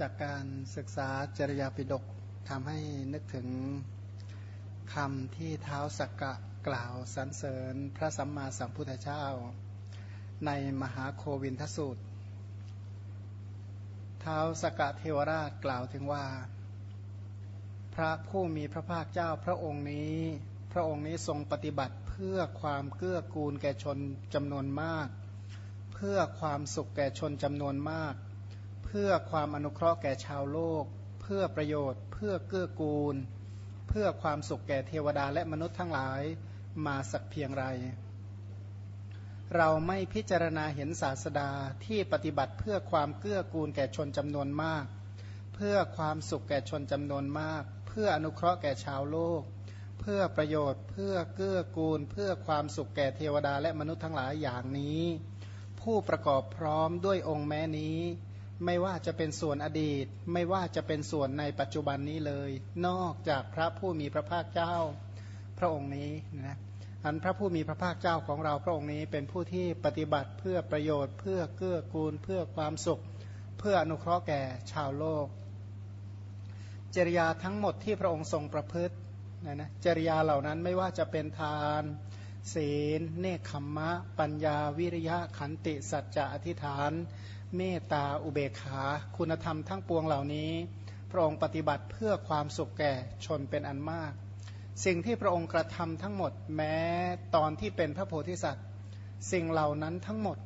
จากการศึกษาจริยาปิฎกทำให้นึกถึงคำที่เท้าสักกะกล่าวสรรเสริญพระสัมมาสัมพุทธเจ้า ในมหาโควินทสูตร เท้าสักกะเทวราชกล่าวถึงว่า พระผู้มีพระภาคเจ้าพระองค์นี้ พระองค์นี้ทรงปฏิบัติเพื่อความเกื้อกูลแก่ชนจำนวนมาก เพื่อความสุขแก่ชนจำนวนมาก พื่อความอนุเคราะห์แก่ชาวโลก เพื่อประโยชน์ เพื่อเกื้อกูล เพื่อความสุขแก่เทวดาและมนุษย์ทั้งหลายมาสักเพียงไร เราไม่พิจารณาเห็นศาสดาที่ปฏิบัติเพื่อความเกื้อกูลแก่ชนจำนวนมาก เพื่อความสุขแก่ชนจำนวนมาก เพื่ออนุเคราะห์แก่ชาวโลก เพื่อประโยชน์ เพื่อเกื้อกูล เพื่อความสุขแก่เทวดาและมนุษย์ทั้งหลายอย่างนี้ ผู้ประกอบพร้อมด้วยองค์แม้นี้ ไม่ว่าจะเป็นส่วนอดีต ไม่ว่าจะเป็นส่วนในปัจจุบันนี้เลย นอกจากพระผู้มีพระภาคเจ้าพระองค์นี้นะอันพระผู้มีพระภาคเจ้าของเราพระองค์นี้ เป็นผู้ที่ปฏิบัติเพื่อประโยชน์ เพื่อเกื้อกูล เพื่อความสุข เพื่ออนุเคราะห์แก่ชาวโลก จริยาทั้งหมดที่พระองค์ทรงประพฤตินะนะจริยาเหล่านั้นไม่ว่าจะเป็นทาน ศีล เนคขมมะ ปัญญาวิริยะขันติสัจจะอธิษฐาน เมตตาอุเบกขา คุณธรรมทั้งปวงเหล่านี้ พระองค์ปฏิบัติเพื่อความสุขแก่ชนเป็นอันมาก สิ่งที่พระองค์กระทำทั้งหมด แม้ตอนที่เป็นพระโพธิสัตว์ สิ่งเหล่านั้นทั้งหมด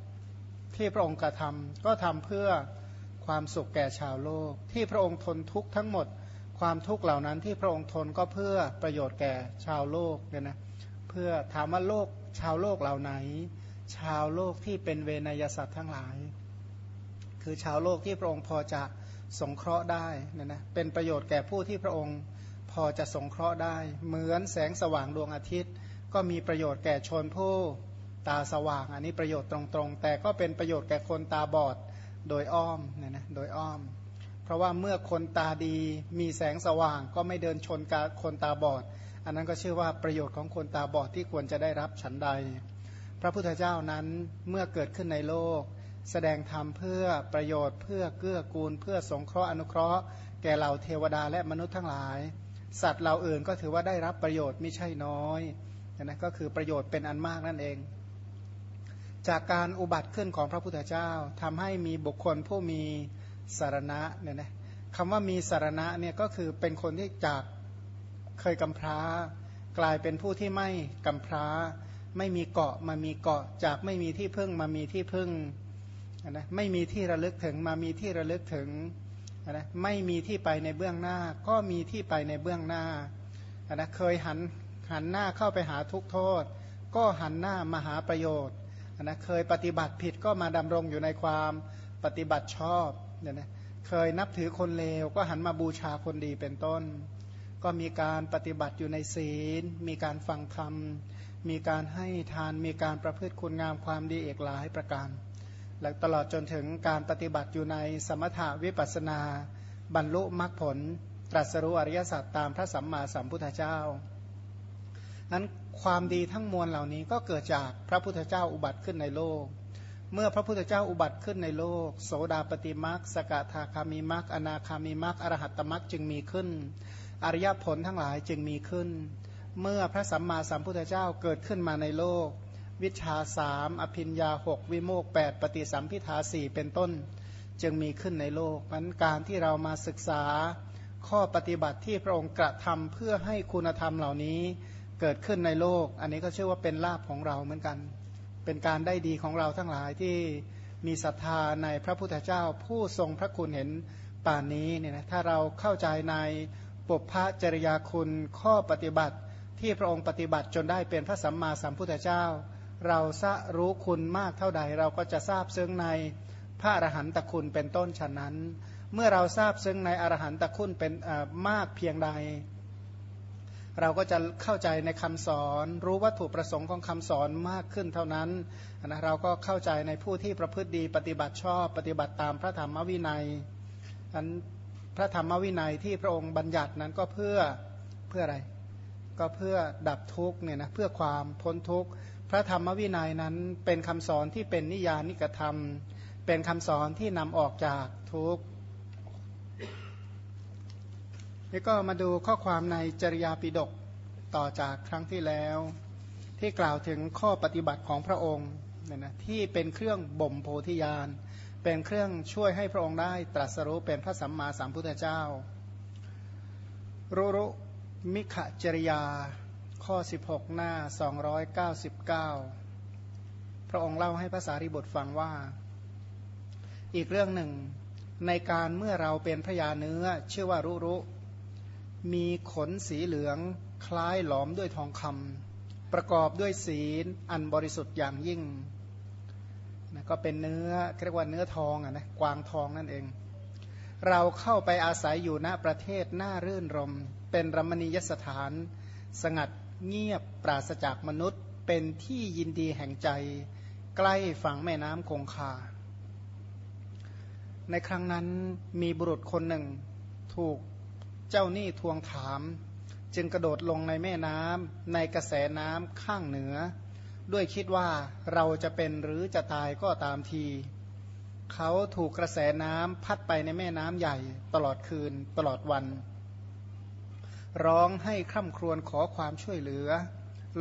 ที่พระองค์กระทำก็ทำเพื่อความสุขแก่ชาวโลก ที่พระองค์ทนทุกข์ทั้งหมด ความทุกข์เหล่านั้นที่พระองค์ทนก็เพื่อประโยชน์แก่ชาวโลกเนี่ยนะเพื่อถามว่าโลกชาวโลกเหล่าไหน ชาวโลกที่เป็นเวนยสัตว์ทั้งหลาย คือชาวโลกที่พระองค์พอจะสงเคราะห์ได้นะนะเป็นประโยชน์แก่ผู้ที่พระองค์พอจะสงเคราะห์ได้ เหมือนแสงสว่างดวงอาทิตย์ ก็มีประโยชน์แก่ชนผู้ตาสว่าง อันนี้ประโยชน์ตรงๆ แต่ก็เป็นประโยชน์แก่คนตาบอดโดยอ้อมเนี่ยนะโดยอ้อม เพราะว่าเมื่อคนตาดีมีแสงสว่าง ก็ไม่เดินชนกับคนตาบอด อันนั้นก็ชื่อว่าประโยชน์ของคนตาบอดที่ควรจะได้รับฉันใด พระพุทธเจ้านั้นเมื่อเกิดขึ้นในโลก แสดงธรรมเพื่อประโยชน์เพื่อเกื้อกูล เพื่อสงเคราะห์อนุเคราะห์แก่เหล่าเทวดาและมนุษย์ทั้งหลาย สัตว์เหล่าอื่นก็ถือว่าได้รับประโยชน์ไม่ใช่น้อยนะก็คือประโยชน์เป็นอันมากนั่นเอง จากการอุบัติขึ้นของพระพุทธเจ้าทำให้มีบุคคลผู้มีสารณะเนี่ยนะคำว่ามีสารณะเนี่ยก็คือเป็นคนที่จากเคยกำพร้า กลายเป็นผู้ที่ไม่กำพร้า ไม่มีเกาะมามีเกาะจากไม่มีที่พึ่งมามีที่พึ่ง นะไม่มีที่ระลึกถึงมามีที่ระลึกถึงนะไม่มีที่ไปในเบื้องหน้า ก็มีที่ไปในเบื้องหน้านะเคยหันหันหน้าเข้าไปหาทุกโทษ ก็หันหน้ามาหาประโยชน์นะเคยปฏิบัติผิดก็มาดำรงอยู่ในความปฏิบัติชอบเนี่ยนะเคยนับถือคนเลวก็หันมาบูชาคนดีเป็นต้น ก็มีการปฏิบัติอยู่ในศีล มีการฟังธรรม มีการให้ทาน มีการประพฤติคุณงามความดีเอกหลายประการ และตลอดจนถึงการปฏิบัติอยู่ในสมถาวิปัสนา บรรลุมรรคผล ตรัสรู้อริยสัจตามพระสัมมาสัมพุทธเจ้านั้นความดีทั้งมวลเหล่านี้ก็เกิดจากพระพุทธเจ้าอุบัติขึ้นในโลก เมื่อพระพุทธเจ้าอุบัติขึ้นในโลก โสดาปฏิมักสกทาคามิมักอนาคามิมักอรหัตตมักจึงมีขึ้น อริยผลทั้งหลายจึงมีขึ้น เมื่อพระสัมมาสัมพุทธเจ้าเกิดขึ้นมาในโลก วิชาสามอภินยาหกวิโมกแปดปฏิสัมพิทาสี่เป็นต้น จึงมีขึ้นในโลกมันการที่เรามาศึกษาข้อปฏิบัติที่พระองค์กระทำเพื่อให้คุณธรรมเหล่านี้เกิดขึ้นในโลก อันนี้ก็เชื่อว่าเป็นลาภของเราเหมือนกัน เป็นการได้ดีของเราทั้งหลายที่มีศรัทธาในพระพุทธเจ้าผู้ทรงพระคุณเห็นป่านนี้เนี่ยนะถ้าเราเข้าใจในปุพพจริยาคุณข้อปฏิบัติที่พระองค์ปฏิบัติจนได้เป็นพระสัมมาสัมพุทธเจ้า เราทรารู้คุณมากเท่าใด เราก็จะทราบซึ้งในพระอรหันตคุณเป็นต้นฉะนั้น เมื่อเราทราบซึ้งในอรหันตคุณเป็นมากเพียงใด เราก็จะเข้าใจในคำสอนรู้วัตถุประสงค์ของคำสอนมากขึ้นเท่านั้นนะเราก็เข้าใจในผู้ที่ประพฤติดีปฏิบัติชอบ ปฏิบัติตามพระธรรมวินัยนั้นพระธรรมวินัยที่พระองค์บัญญัตินั้นก็เพื่อเพื่ออะไร ก็เพื่อดับทุกเนี่ยนะเพื่อความพ้นทุกข์ พระธรรมวินัยนั้นเป็นคำสอนที่เป็นนิยานิกธรรม เป็นคำสอนที่นำออกจากทุกนี่ก็มาดูข้อความในจริยาปิฎกต่อจากครั้งที่แล้ว ที่กล่าวถึงข้อปฏิบัติของพระองค์เนี่ยนะที่เป็นเครื่องบ่มโพธิญาณเป็นเครื่องช่วยให้พระองค์ได้ตรัสรู้เป็นพระสัมมาสัมพุทธเจ้ารุรุมิขจริยา ข้อ 16 หน้า 299 พระองค์เล่าให้ภาษาริบทฟังว่า อีกเรื่องหนึ่ง ในการเมื่อเราเป็นพระยาเนื้อชื่อว่ารุรุ มีขนสีเหลืองคล้ายหลอมด้วยทองคำประกอบด้วยศีลอันบริสุทธิ์อย่างยิ่งนะก็เป็นเนื้อเรียกว่าเนื้อทองอะนะกวางทองนั่นเอง เราเข้าไปอาศัยอยู่ณประเทศหน้ารื่นรม เป็นรมณียสถานสงัด เงียบปราศจากมนุษย์ เป็นที่ยินดีแห่งใจ ใกล้ฝั่งแม่น้ำคงคา ในครั้งนั้นมีบุรุษคนหนึ่งถูกเจ้าหนี้ทวงถาม จึงกระโดดลงในแม่น้ำในกระแสน้ำข้างเหนือ ด้วยคิดว่าเราจะเป็นหรือจะตายก็ตามที เขาถูกกระแสน้ำพัดไปในแม่น้ำใหญ่ตลอดคืนตลอดวัน ร้องให้คร่ำครวญขอความช่วยเหลือ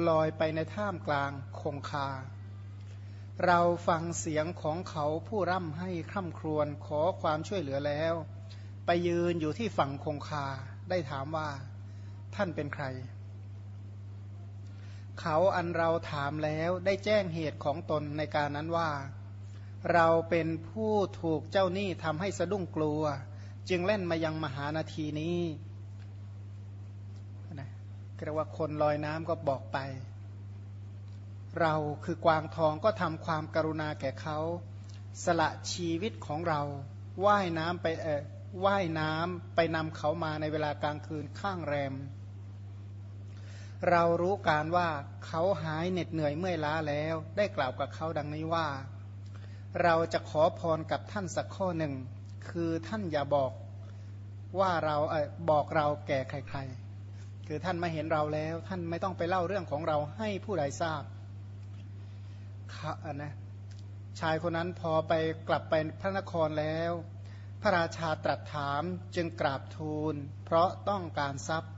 ลอยไปในท่ามกลางคงคา เราฟังเสียงของเขาผู้ร่ำให้คร่ำครวญขอความช่วยเหลือแล้ว ไปยืนอยู่ที่ฝั่งคงคาได้ถามว่า ท่านเป็นใคร เขาอันเราถามแล้วได้แจ้งเหตุของตนในการนั้นว่า เราเป็นผู้ถูกเจ้าหนี้ทำให้สะดุ้งกลัว จึงเล่นมายังมหานาทีนี้ เรียกว่าคนลอยน้ำก็บอกไป เราคือกวางทองก็ทำความกรุณาแก่เขา สละชีวิตของเราว่ายน้ำไปเออว่ายน้ำไปนำเขามาในเวลากลางคืนข้างแรม เรารู้การว่าเขาหายเหน็ดเหนื่อยเมื่อยล้าแล้ว ได้กล่าวกับเขาดังนี้ว่า เราจะขอพรกับท่านสักข้อหนึ่ง คือท่านอย่าบอกว่าเราเออบอกเราแก่ใครๆ คือท่านมาเห็นเราแล้ว ท่านไม่ต้องไปเล่าเรื่องของเราให้ผู้ใดทราบนะชายคนนั้นพอไปกลับไปพระนครแล้ว พระราชาตรัสถามจึงกราบทูล เพราะต้องการทรัพย์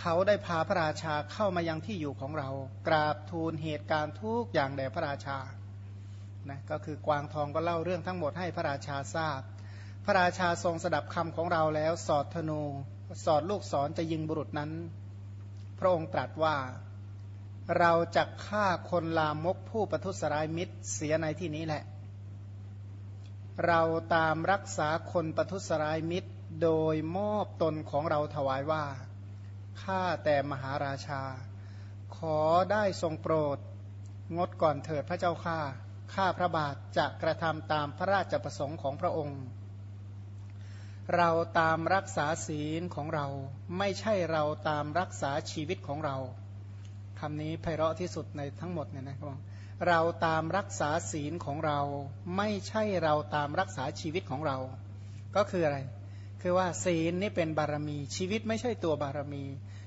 เขาได้พาพระราชาเข้ามายังที่อยู่ของเรา กราบทูลเหตุการณ์ทุกอย่างแด่พระราชานะก็คือกวางทองก็เล่าเรื่องทั้งหมดให้พระราชาทราบ พระราชาทรงสดับคำของเราแล้วสอดธนู สอดลูกศรจะยิงบุรุษนั้น พระองค์ตรัสว่าเราจะฆ่าคนลามกผู้ประทุษร้ายมิตรเสียในที่นี้แหละ เราตามรักษาคนประทุษร้ายมิตรโดยมอบตนของเราถวายว่าข้าแต่มหาราชา ขอได้ทรงโปรด งดก่อนเถิดพระเจ้าข้าข้าพระบาทจะกระทำตามพระราชประสงค์ของพระองค์ เราตามรักษาศีลของเรา ไม่ใช่เราตามรักษาชีวิตของเราคำนี้ไพเราะที่สุดในทั้งหมดเนี่ยนะครับเราตามรักษาศีลของเรา ไม่ใช่เราตามรักษาชีวิตของเรา ก็คืออะไร คือว่าศีลนี่เป็นบารมีชีวิตไม่ใช่ตัวบารมี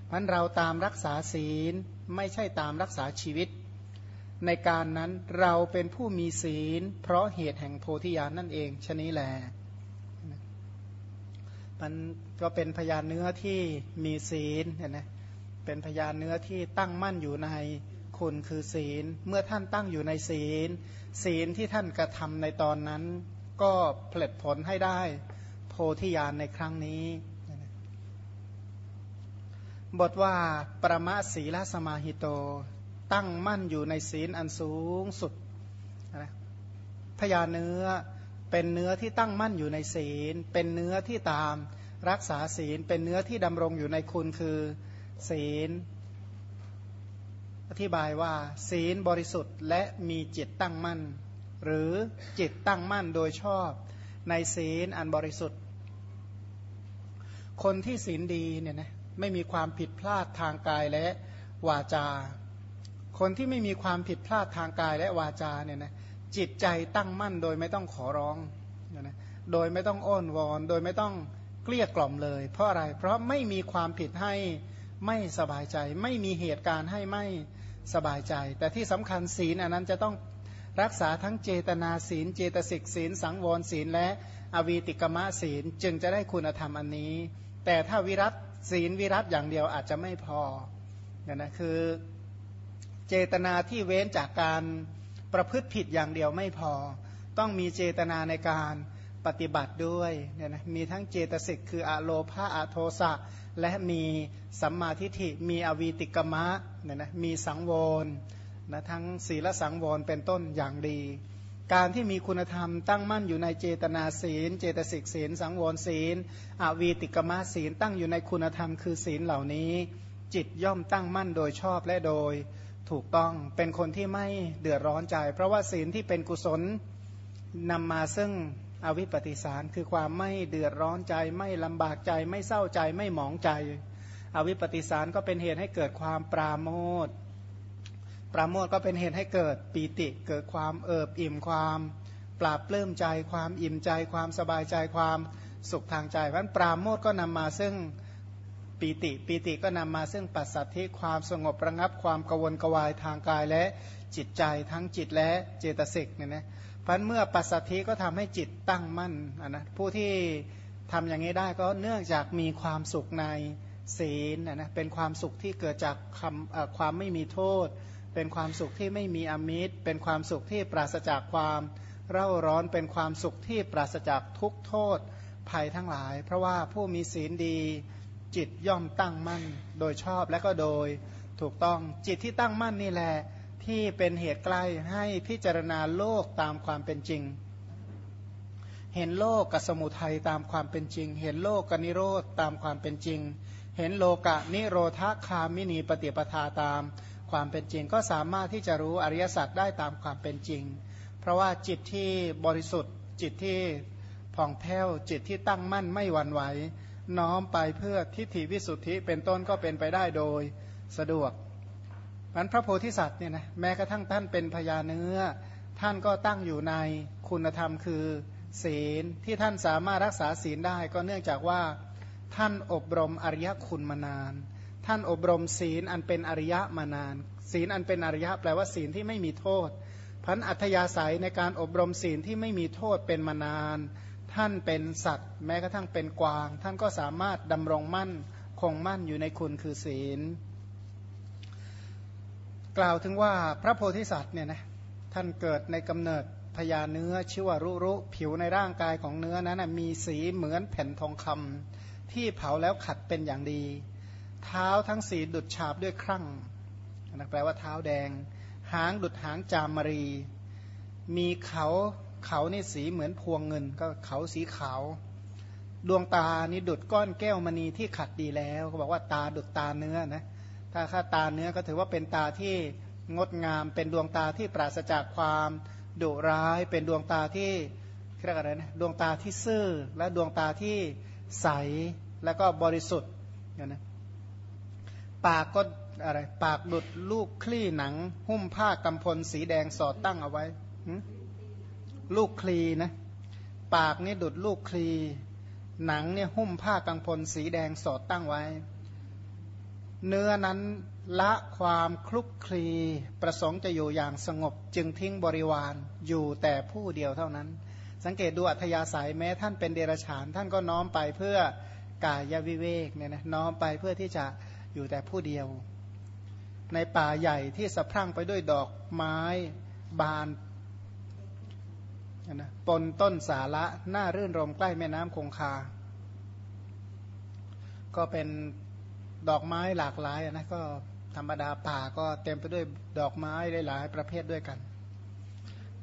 พันเราตามรักษาศีลไม่ใช่ตามรักษาชีวิต ในการนั้นเราเป็นผู้มีศีล เพราะเหตุแห่งโพธิญาณนั่นเองชนี้แหละ มันก็เป็นพยานเนื้อที่มีศีลเห็นไหมเป็นพยานเนื้อที่ตั้งมั่นอยู่ในคุณคือศีล เมื่อท่านตั้งอยู่ในศีล ศีลที่ท่านกระทำในตอนนั้น ก็ผลิตผลให้ได้ โพธิญาณในครั้งนี้ บทว่าประมะศีลสมาหิโต ตั้งมั่นอยู่ในศีลอันสูงสุดพยานเนื้อ เป็นเนื้อที่ตั้งมั่นอยู่ในศีล เป็นเนื้อที่ตามรักษาศีล เป็นเนื้อที่ดำรงอยู่ในคุณคือศีล อธิบายว่าศีลบริสุทธิ์และมีจิตตั้งมั่น หรือจิตตั้งมั่นโดยชอบในศีลอันบริสุทธิ์ คนที่ศีลดีเนี่ยนะไม่มีความผิดพลาดทางกายและวาจา คนที่ไม่มีความผิดพลาดทางกายและวาจาเนี่ยนะ จิตใจตั้งมั่นโดยไม่ต้องขอร้องนะโดยไม่ต้องอ้อนวอน โดยไม่ต้องเกลี้ยกล่อมเลย เพราะอะไร เพราะไม่มีความผิดให้ไม่สบายใจ ไม่มีเหตุการณ์ให้ไม่สบายใจ แต่ที่สำคัญศีลอันนั้นจะต้องรักษาทั้งเจตนาศีล เจตสิกศีล สังวรศีล และอวีติกมะศีล จึงจะได้คุณธรรมอันนี้ แต่ถ้าวิรัตศีลวิรัตอย่างเดียวอาจจะไม่พอเนี่ยนะคือเจตนาที่เว้นจากการ ประพฤติผิดอย่างเดียวไม่พอ ต้องมีเจตนาในการปฏิบัติด้วยเนี่ยนะมีทั้งเจตสิกคืออะโลภาอะโทสะ และมีสัมมาทิฏฐิมีอวีติกมะเนี่ยนะมีสังวรนะทั้งศีลสังวรเป็นต้นอย่างดี การที่มีคุณธรรมตั้งมั่นอยู่ในเจตนาศีล เจตสิกศีล สังวรศีลอวีติกมะศีลตั้งอยู่ในคุณธรรมคือศีลเหล่านี้ จิตย่อมตั้งมั่นโดยชอบและโดย ถูกต้องเป็นคนที่ไม่เดือดร้อนใจ เพราะว่าศีลที่เป็นกุศลนำมาซึ่งอวิปปิสาร คือความไม่เดือดร้อนใจ ไม่ลำบากใจ ไม่เศร้าใจไม่หมองใจ อวิปปิสารก็เป็นเหตุให้เกิดความปราโมทปราโมทก็เป็นเหตุให้เกิดปีติ เกิดความเอิบอิ่มความปราบปลื้มใจ ความอิ่มใจ ความสบายใจความสุขทางใจเพราะปราโมทก็นำมาซึ่ง ปีติ ปีติก็นำมาซึ่งปัสสัทธิความสงบระงับความกวนกวายทางกายและจิตใจทั้งจิตและเจตสิกเนี่ยนะพันเมื่อปัสสัทธิก็ทำให้จิตตั้งมั่นนะผู้ที่ทำอย่างนี้ได้ก็เนื่องจากมีความสุขในศีลนะเป็นความสุขที่เกิดจากคำความไม่มีโทษ เป็นความสุขที่ไม่มีอมิตร เป็นความสุขที่ปราศจากความเร่าร้อนเป็นความสุขที่ปราศจากทุกโทษภัยทั้งหลาย เพราะว่าผู้มีศีลดี จิตย่อมตั้งมั่น โดยชอบและก็โดยถูกต้องจิตที่ตั้งมั่นนี่แหละที่เป็นเหตุใกล้ให้พิจารณาโลกตามความเป็นจริง เห็นโลกกับสมุทัยตามความเป็นจริง เห็นโลกกับนิโรธตามความเป็นจริง เห็นโลกะนิโรธคามินีปฏิปทาตามความเป็นจริง ก็สามารถที่จะรู้อริยสัจได้ตามความเป็นจริง เพราะว่าจิตที่บริสุทธิ์จิตที่ผ่องแผ้วจิตที่ตั้งมั่นไม่หวั่นไหว น้อมไปเพื่อทิฏฐิวิสุทธิเป็นต้นก็เป็นไปได้โดยสะดวกมันพระโพธิสัตว์เนี่ยนะแม้กระทั่งท่านเป็นพญาเนื้อ ท่านก็ตั้งอยู่ในคุณธรรมคือ ศีลที่ท่านสามารถรักษาศีลได้ก็เนื่องจากว่าท่านอบรมอริยคุณมานาน ท่านอบรมศีลอันเป็นอริยะมานาน ศีลอันเป็นอริยะแปลว่าศีลที่ไม่มีโทษพันอัธยาศัยในการอบรมศีลที่ไม่มีโทษเป็นมานาน ท่านเป็นสัตว์ แม้กระทั่งเป็นกวาง ท่านก็สามารถดำรงมั่นคงมั่นอยู่ในคุณคือศีล กล่าวถึงว่าพระโพธิสัตว์เนี่ยนะท่านเกิดในกำเนิดพญาเนื้อชื่อว่ารุรุผิวในร่างกายของเนื้อนั้นมีสีเหมือนแผ่นทองคำที่เผาแล้วขัดเป็นอย่างดี เท้าทั้งสีดุดฉาบด้วยครั่งนะแปลว่าเท้าแดง หางดุดหางจามรี มีเขา เขานี่สีเหมือนพวงเงิน ก็เขาสีขาว ดวงตานี่ดุดก้อนแก้วมณีที่ขัดดีแล้วเขาบอกว่าตาดุดตาเนื้อนะถ้าค่าตาเนื้อก็ถือว่าเป็นตาที่งดงามเป็นดวงตาที่ปราศจากความดุร้าย เป็นดวงตาที่เรียกอะไรนะดวงตาที่ซื่อและดวงตาที่ใสแล้วก็บริสุทธิ์นะปากก็อะไรปากดุดลูกคลี่หนัง หุ้มผ้ากำพลสีแดงสอดตั้งเอาไว้ ลูกคลีนะปากนี่ดุดลูกคลีหนังเนี่ยหุ้มผ้ากังพลสีแดงสอดตั้งไว้ เนื้อนั้นละความคลุกคลีประสงค์จะอยู่อย่างสงบ จึงทิ้งบริวารอยู่แต่ผู้เดียวเท่านั้น สังเกตดูอัธยาศัยแม้ท่านเป็นเดรัจฉาน ท่านก็น้อมไปเพื่อกายวิเวกเนี่ยนะน้อมไปเพื่อที่จะอยู่แต่ผู้เดียว ในป่าใหญ่ที่สะพรั่งไปด้วยดอกไม้บาน นะปนต้นสาระหน้ารื่นรมใกล้แม่น้ำคงคา ก็เป็นดอกไม้หลากหลายนะก็ธรรมดาป่าก็เต็มไปด้วยดอกไม้หลายๆประเภทด้วยกัน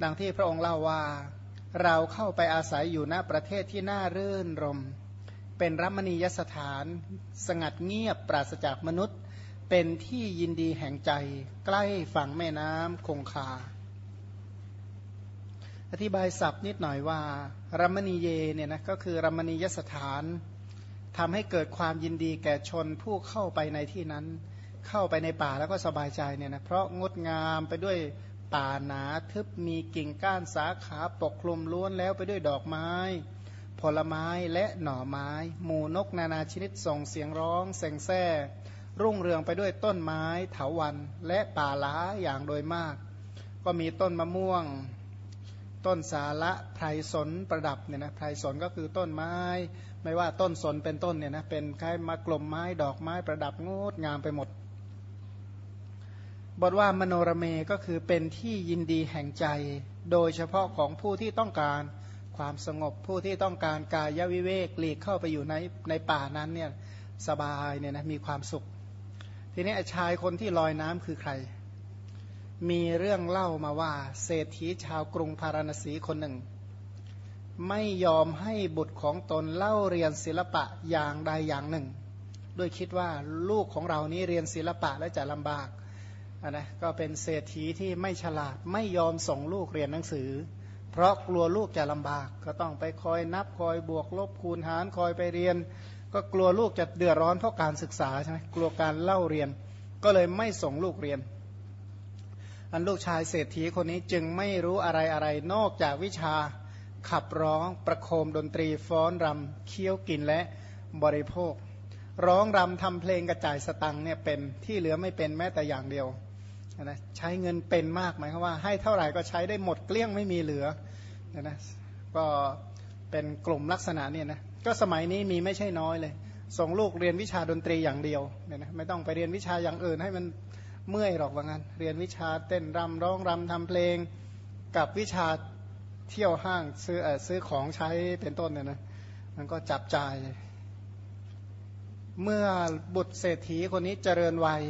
ดังที่พระองค์เล่าว่าเราเข้าไปอาศัยอยู่ณประเทศที่น่ารื่นรม เป็นรัมณียสถาน สงัดเงียบปราศจากมนุษย์ เป็นที่ยินดีแห่งใจ ใกล้ฝั่งแม่น้ำคงคา อธิบายศัพท์นิดหน่อยว่ารัมณีเยเนี่ยนะก็คือรัมณียสถานทำให้เกิดความยินดีแก่ชนผู้เข้าไปในที่นั้น เข้าไปในป่าแล้วก็สบายใจเนี่ยนะเพราะงดงามไปด้วยป่าหนาทึบมีกิ่งก้านสาขาปกคลุมล้วนแล้วไปด้วยดอกไม้ ผลไม้และหน่อไม้ หมูนกนานาชนิดส่งเสียงร้องเสงแซ่รุ่งเรืองไปด้วยต้นไม้เถาวันและป่าล้าอย่างโดยมาก ก็มีต้นมะม่วง ต้นสาละไพรสนประดับเนี่ยนะไพรสนก็คือต้นไม้ ไม่ว่าต้นสนเป็นต้นเนี่ยนะเป็นคล้ายมากลมไม้ดอกไม้ประดับงดงามไปหมด บทว่ามโนรเมก็คือเป็นที่ยินดีแห่งใจ โดยเฉพาะของผู้ที่ต้องการความสงบผู้ที่ต้องการกายวิเวกหลีกเข้าไปอยู่ในในป่านั้นเนี่ยสบายเนี่ยนะมีความสุข ทีนี้ชายคนที่ลอยน้ำคือใคร มีเรื่องเล่ามาว่า เศรษฐีชาวกรุงพาราณสีคนหนึ่ง ไม่ยอมให้บุตรของตนเล่าเรียนศิลปะอย่างใดอย่างหนึ่ง ด้วยคิดว่าลูกของเรานี้เรียนศิลปะและจะลำบากนะก็เป็นเศรษฐีที่ไม่ฉลาดไม่ยอมส่งลูกเรียนหนังสือ เพราะกลัวลูกจะลำบาก ก็ต้องไปคอยนับคอยบวกลบคูณหารคอยไปเรียน ก็กลัวลูกจะเดือดร้อนเพราะการศึกษาใช่ไหมกลัวการเล่าเรียน ก็เลยไม่ส่งลูกเรียน อันลูกชายเศรษฐีคนนี้จึงไม่รู้อะไรอะไรนอกจากวิชาขับร้องประโคมดนตรีฟ้อนรำเคี้ยวกินและบริโภค ร้องรำทำเพลงกระจายสตังเนี่ยเป็นที่เหลือไม่เป็นแม้แต่อย่างเดียวนะใช้เงินเป็นมากหมายความว่า ให้เท่าไหร่ก็ใช้ได้หมดเกลี้ยงไม่มีเหลือนะนะก็เป็นกลุ่มลักษณะเนี่ยนะก็สมัยนี้มีไม่ใช่น้อยเลย ส่งลูกเรียนวิชาดนตรีอย่างเดียวเนี่ยนะไม่ต้องไปเรียนวิชาอย่างอื่นให้มัน เมื่อยหรอกว่างั้น เรียนวิชาเต้นรำร้องรำทำเพลง กับวิชาเที่ยวห้างซื้ออซื้อของใช้เป็นต้นเนี่ยนะมันก็จับจ่าย เมื่อบุตรเศรษฐีคนนี้เจริญวัย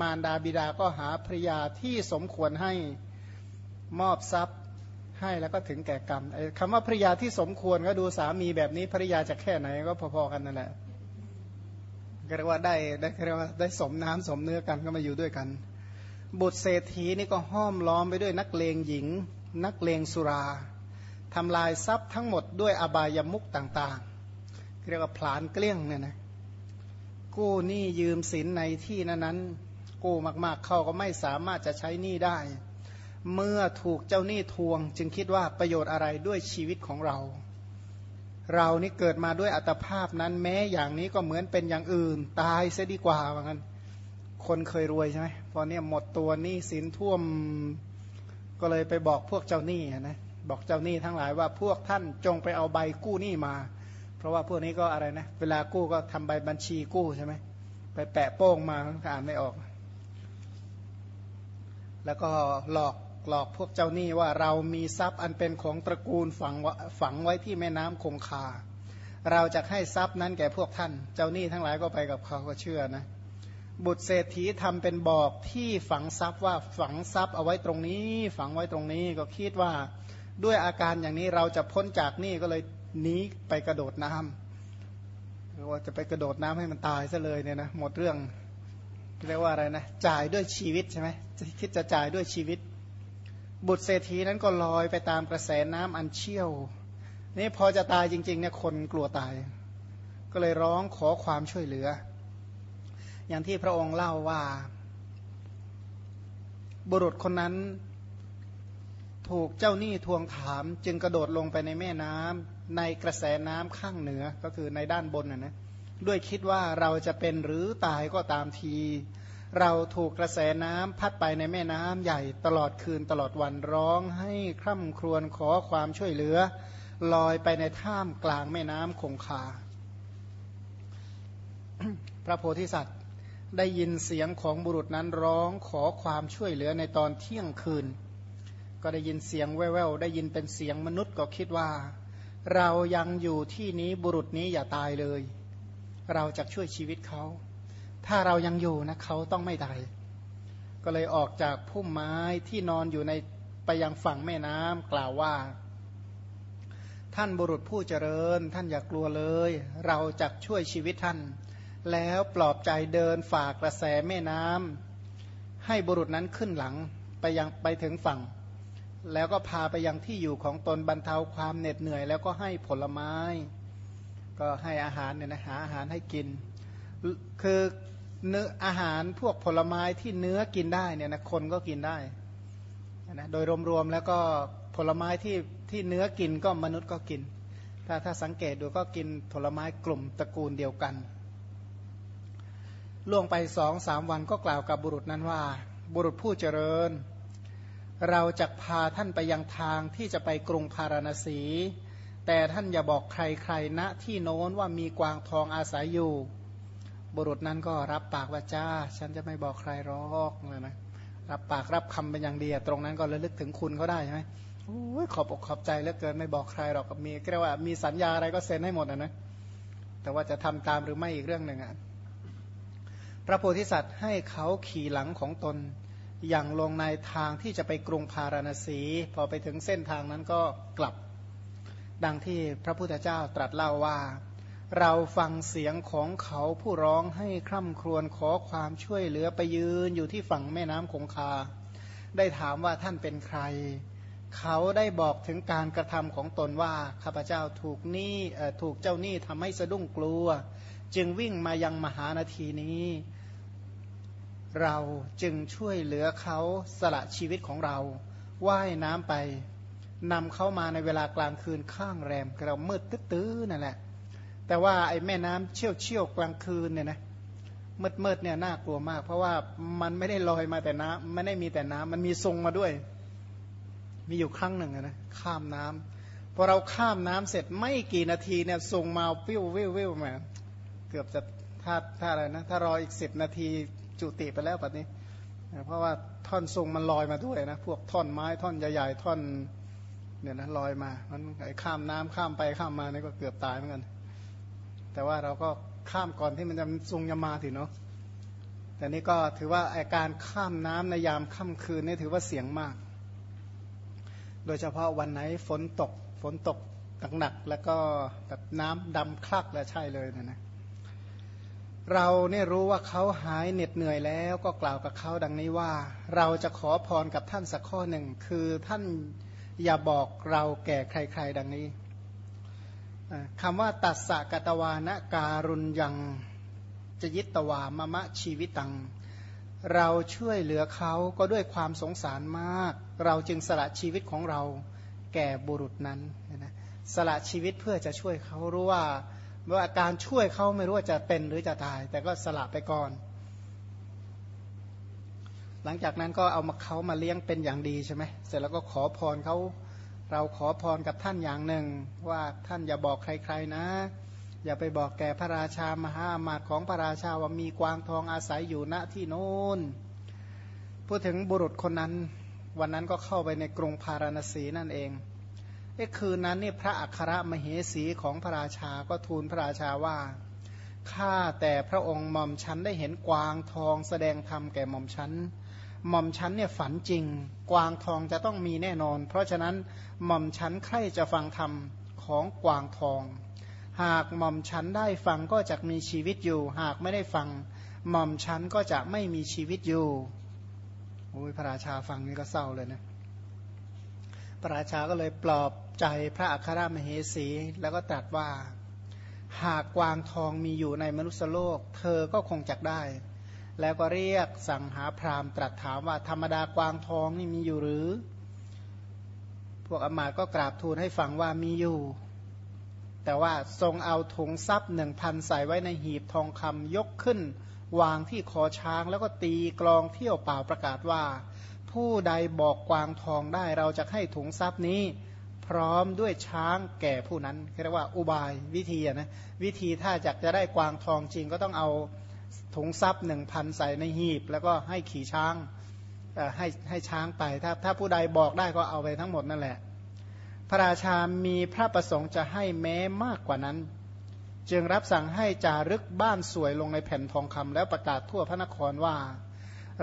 มารดาบิดาก็หาภริยาที่สมควรให้มอบทรัพย์ให้แล้วก็ถึงแก่กรรมคำว่าภริยาที่สมควรก็ดูสามีแบบนี้ภริยาจะแค่ไหนก็พอๆกันนั่นแหละ เรียกว่าได้ได้เรียกว่าได้สมน้ำสมเนื้อกันก็มาอยู่ด้วยกัน บุตรเศรษฐีนี่ก็ห้อมล้อมไปด้วยนักเลงหญิง นักเลงสุราทำลายทรัพย์ทั้งหมดด้วยอบายามุกต่างๆ เรียกว่าผลานเกลี้ยงเนี่ยนะกู้หนี้ยืมสินในที่นั้นนั้นกู้มากๆเขาก็ไม่สามารถจะใช้หนี้ได้ เมื่อถูกเจ้าหนี้ทวงจึงคิดว่าประโยชน์อะไรด้วยชีวิตของเรา เรานี่เกิดมาด้วยอัตภาพนั้นแม้อย่างนี้ก็เหมือนเป็นอย่างอื่น ตายเสียดีกว่าว่างั้น คนเคยรวยใช่ไหมพอเนี่ยหมดตัวหนี้สินท่วมก็เลยไปบอกพวกเจ้าหนี้นะบอกเจ้าหนี้ทั้งหลายว่าพวกท่านจงไปเอาใบกู้หนี้มา เพราะว่าพวกนี้ก็อะไรนะ เวลากู้ก็ทำใบบัญชีกู้ใช่ไหมไปแปะโป้งมาอ่านไม่ออก แล้วก็หลอก หลอกพวกเจ้าหนี้ว่าเรามีทรัพย์อันเป็นของตระกูลฝังฝังไว้ที่แม่น้ำคงคา เราจะให้ทรัพย์นั้นแก่พวกท่าน เจ้าหนี้ทั้งหลายก็ไปกับเขาก็เชื่อนะ บุตรเศรษฐีทำเป็นบอกที่ฝังทรัพย์ว่าฝังทรัพย์เอาไว้ตรงนี้ ฝังไว้ตรงนี้ก็คิดว่าด้วยอาการอย่างนี้เราจะพ้นจากหนี้ก็เลยหนีไปกระโดดน้ำหรือว่าจะไปกระโดดน้ำให้มันตายซะเลยเนี่ยนะหมดเรื่องเรียกว่าอะไรนะจ่ายด้วยชีวิตใช่ไหมคิดจะจ่ายด้วยชีวิต บุตรเศรษฐีนั้นก็ลอยไปตามกระแสน้ำอันเชี่ยว นี่พอจะตายจริงๆเนี่ยคนกลัวตาย ก็เลยร้องขอความช่วยเหลือ อย่างที่พระองค์เล่าว่า บุรุษคนนั้น ถูกเจ้าหนี้ทวงถาม จึงกระโดดลงไปในแม่น้ำในกระแสน้ำข้างเหนือก็คือในด้านบนนะนะด้วยคิดว่าเราจะเป็นหรือตายก็ตามที เราถูกกระแสน้ำพัดไปในแม่น้ำใหญ่ตลอดคืนตลอดวันร้องให้คร่ำครวญขอความช่วยเหลือ ลอยไปในท่ามกลางแม่น้ำคงคา พระโพธิสัตว์ได้ยินเสียงของบุรุษนั้นร้องขอความช่วยเหลือในตอนเที่ยงคืน ก็ได้ยินเสียงแว่วๆได้ยินเป็นเสียงมนุษย์ก็คิดว่า เรายังอยู่ที่นี้บุรุษนี้อย่าตายเลย เราจะช่วยชีวิตเขา ถ้าเรายังอยู่นะเขาต้องไม่ตาย ก็เลยออกจากพุ่มไม้ที่นอนอยู่ในไปยังฝั่งแม่น้ำกล่าวว่า ท่านบุรุษผู้เจริญ ท่านอย่ากลัวเลย เราจะช่วยชีวิตท่าน แล้วปลอบใจเดินฝากกระแสแม่น้ำให้บุรุษนั้นขึ้นหลังไปยังไปถึงฝั่ง แล้วก็พาไปยังที่อยู่ของตนบรรเทาความเหน็ดเหนื่อย แล้วก็ให้ผลไม้ ก็ให้อาหารเนี่ยนะหาอาหารให้กิน คือ เนื้ออาหารพวกผลไม้ที่เนื้อกินได้เนี่ยนะคนก็กินได้นะโดยรวมๆแล้วก็ผลไม้ที่ที่เนื้อกินก็มนุษย์ก็กิน ถ้าถ้าสังเกตดูก็กินผลไม้กลุ่มตระกูลเดียวกัน ล่วงไปสองสามวันก็กล่าวกับบุรุษนั้นว่า บุรุษผู้เจริญ เราจะพาท่านไปยังทางที่จะไปกรุงพาราณสี แต่ท่านอย่าบอกใครๆณนะที่โน้นว่ามีกวางทองอาศัยอยู่ บุรุษนั้นก็รับปากว่าจ้า ฉันจะไม่บอกใครหรอกเลยนะรับปากรับคำเป็นอย่างดีตรงนั้นก็ระลึกถึงคุณเขาได้ใช่ไหมโอ้ยขอบอกขอบใจเหลือเกินไม่บอกใครหรอกมีเรียกว่ามีสัญญาอะไรก็เซ็นให้หมดนะนะแต่ว่าจะทำตามหรือไม่อีกเรื่องหนึ่งอะพระโพธิสัตว์ให้เขาขี่หลังของตนอย่างลงในทางที่จะไปกรุงพาราณสี พอไปถึงเส้นทางนั้นก็กลับ ดังที่พระพุทธเจ้าตรัสเล่าว่า เราฟังเสียงของเขาผู้ร้องให้คร่ำครวญขอความช่วยเหลือไปยืนอยู่ที่ฝั่งแม่น้ำคงคา ได้ถามว่าท่านเป็นใคร เขาได้บอกถึงการกระทำของตนว่าข้าพเจ้าถูกนี้ถูกเจ้าหนี้ทำให้สะดุ้งกลัว จึงวิ่งมายังมหานาทีนี้ เราจึงช่วยเหลือเขาสละชีวิตของเราว่ายน้ำไปนำเขามาในเวลากลางคืนข้างแรมเรามืดตื้อนั่นแหละ แต่ว่าไอ้แม่น้ำเชี่ยวเชี่ยวกลางคืนเนี่ยนะมืดมืดเนี่ยน่ากลัวมาก เพราะว่ามันไม่ได้ลอยมาแต่น้ำไม่ได้มีแต่น้ำมันมีทรงมาด้วย มีอยู่ครั้งหนึ่งนะข้ามน้ำพอเราข้ามน้ำเสร็จไม่กี่นาทีเนี่ยทรงมาวิววิววิวมาเกือบจะถ้าถ้าอะไรนะถ้ารออีกสิบนาทีจุติไปแล้วปัจนี้ เพราะว่าท่อนทรงมันลอยมาด้วยนะพวกท่อนไม้ท่อนใหญ่ๆท่อนเนี่ยนะลอยมามันไอ้ข้ามน้ำข้ามไปข้ามมานี่ก็เกือบตายเหมือนกัน แต่ว่าเราก็ข้ามก่อนที่มันจะทรงยมาถึงเนาะแต่นี่ก็ถือว่าอาการข้ามน้ำในยามค่ำคืนนี่ถือว่าเสียงมาก โดยเฉพาะวันไหนฝนตกฝนตกหนักๆแล้วก็แบบน้ำดำคลักแล้วใช่เลยนะนะเราเนี่ยรู้ว่าเขาหายเหน็ดเหนื่อยแล้วก็กล่าวกับเขาดังนี้ว่า เราจะขอพรกับท่านสักข้อหนึ่ง คือท่านอย่าบอกเราแก่ใคร ๆ ดังนี้ คำว่าตัสสะกตวานะการุญยังจะยิตตวามะมะชีวิตัง เราช่วยเหลือเขาก็ด้วยความสงสารมาก เราจึงสละชีวิตของเราแก่บุรุษนั้นสละชีวิตเพื่อจะช่วยเขารู้ว่าว่าการช่วยเขาไม่รู้ว่าจะเป็นหรือจะตาย แต่ก็สละไปก่อน หลังจากนั้นก็เอามาเขามาเลี้ยงเป็นอย่างดีใช่ไหมเสร็จแล้วก็ขอพรเขา เราขอพรกับท่านอย่างหนึ่ง ว่าท่านอย่าบอกใครๆนะ อย่าไปบอกแก่พระราชามหาอมาตย์ของพระราชาว่ามีกวางทองอาศัยอยู่ณที่โน้นพูดถึงบุรุษคนนั้น วันนั้นก็เข้าไปในกรุงพาราณสีนั่นเองไอ้คืนนั้นนี่พระอัครมเหสีของพระราชาก็ทูลพระราชาว่าข้าแต่พระองค์หม่อมฉันได้เห็นกวางทองแสดงธรรมแก่หม่อมฉัน หม่อมฉันเนี่ยฝันจริง กวางทองจะต้องมีแน่นอน เพราะฉะนั้นหม่อมฉันใคร่จะฟังธรรมของกวางทอง หากหม่อมฉันได้ฟังก็จะมีชีวิตอยู่ หากไม่ได้ฟังหม่อมฉันก็จะไม่มีชีวิตอยู่โอ้ยพระราชาฟังนี่ก็เศร้าเลยนะพระราชาก็เลยปลอบใจพระอัครมเหสี แล้วก็ตรัสว่า หากกวางทองมีอยู่ในมนุษยโลก เธอก็คงจักได้ แล้วก็เรียกสั่งหาพราหมณ์ตรัสถามว่าธรรมดากวางทองนี่มีอยู่หรือ พวกอมาตก็กราบทูลให้ฟังว่ามีอยู่ แต่ว่าทรงเอาถุงทรัพย์หนึ่งพันใส่ไว้ในหีบทองคำยกขึ้น วางที่คอช้างแล้วก็ตีกลองเที่ยวเปล่าประกาศว่า ผู้ใดบอกกวางทองได้เราจะให้ถุงทรัพย์นี้ พร้อมด้วยช้างแก่ผู้นั้นเรียกว่าอุบายวิธีนะวิธีถ้าอยากจะได้กวางทองจริงก็ต้องเอา ถุงทรัพย์หนึ่งพันใส่ในหีบ แล้วก็ให้ขี่ช้างให้ให้ช้างไป ถ้าถ้าผู้ใดบอกได้ก็เอาไปทั้งหมดนั่นแหละ พระราชามีพระประสงค์จะให้แม้มากกว่านั้น จึงรับสั่งให้จารึกบ้านสวยลงในแผ่นทองคำแล้วประกาศทั่วพระนครว่า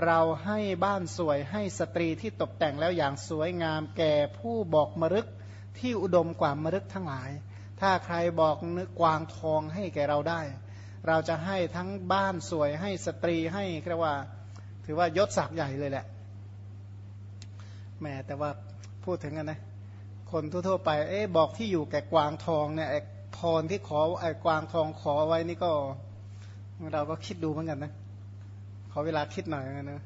เราให้บ้านสวยให้สตรีที่ตกแต่งแล้วอย่างสวยงามแก่ผู้บอกมรึกที่อุดมกว่ามรึกทั้งหลาย ถ้าใครบอกนึกกวางทองให้แก่เราได้ เราจะให้ทั้งบ้านสวยให้สตรีให้เรียกว่า ถือว่ายศศักดิ์ใหญ่เลยแหละแม่แต่ว่าพูดถึงกันนะ คนทั่วๆไป เอ๊บอกที่อยู่แก่กวางทองเนี่ยพรที่ขอไอ้กวางทองขอไว้นี่ก็ เราก็คิดดูเหมือนกันนะ ขอเวลาคิดหน่อยนะ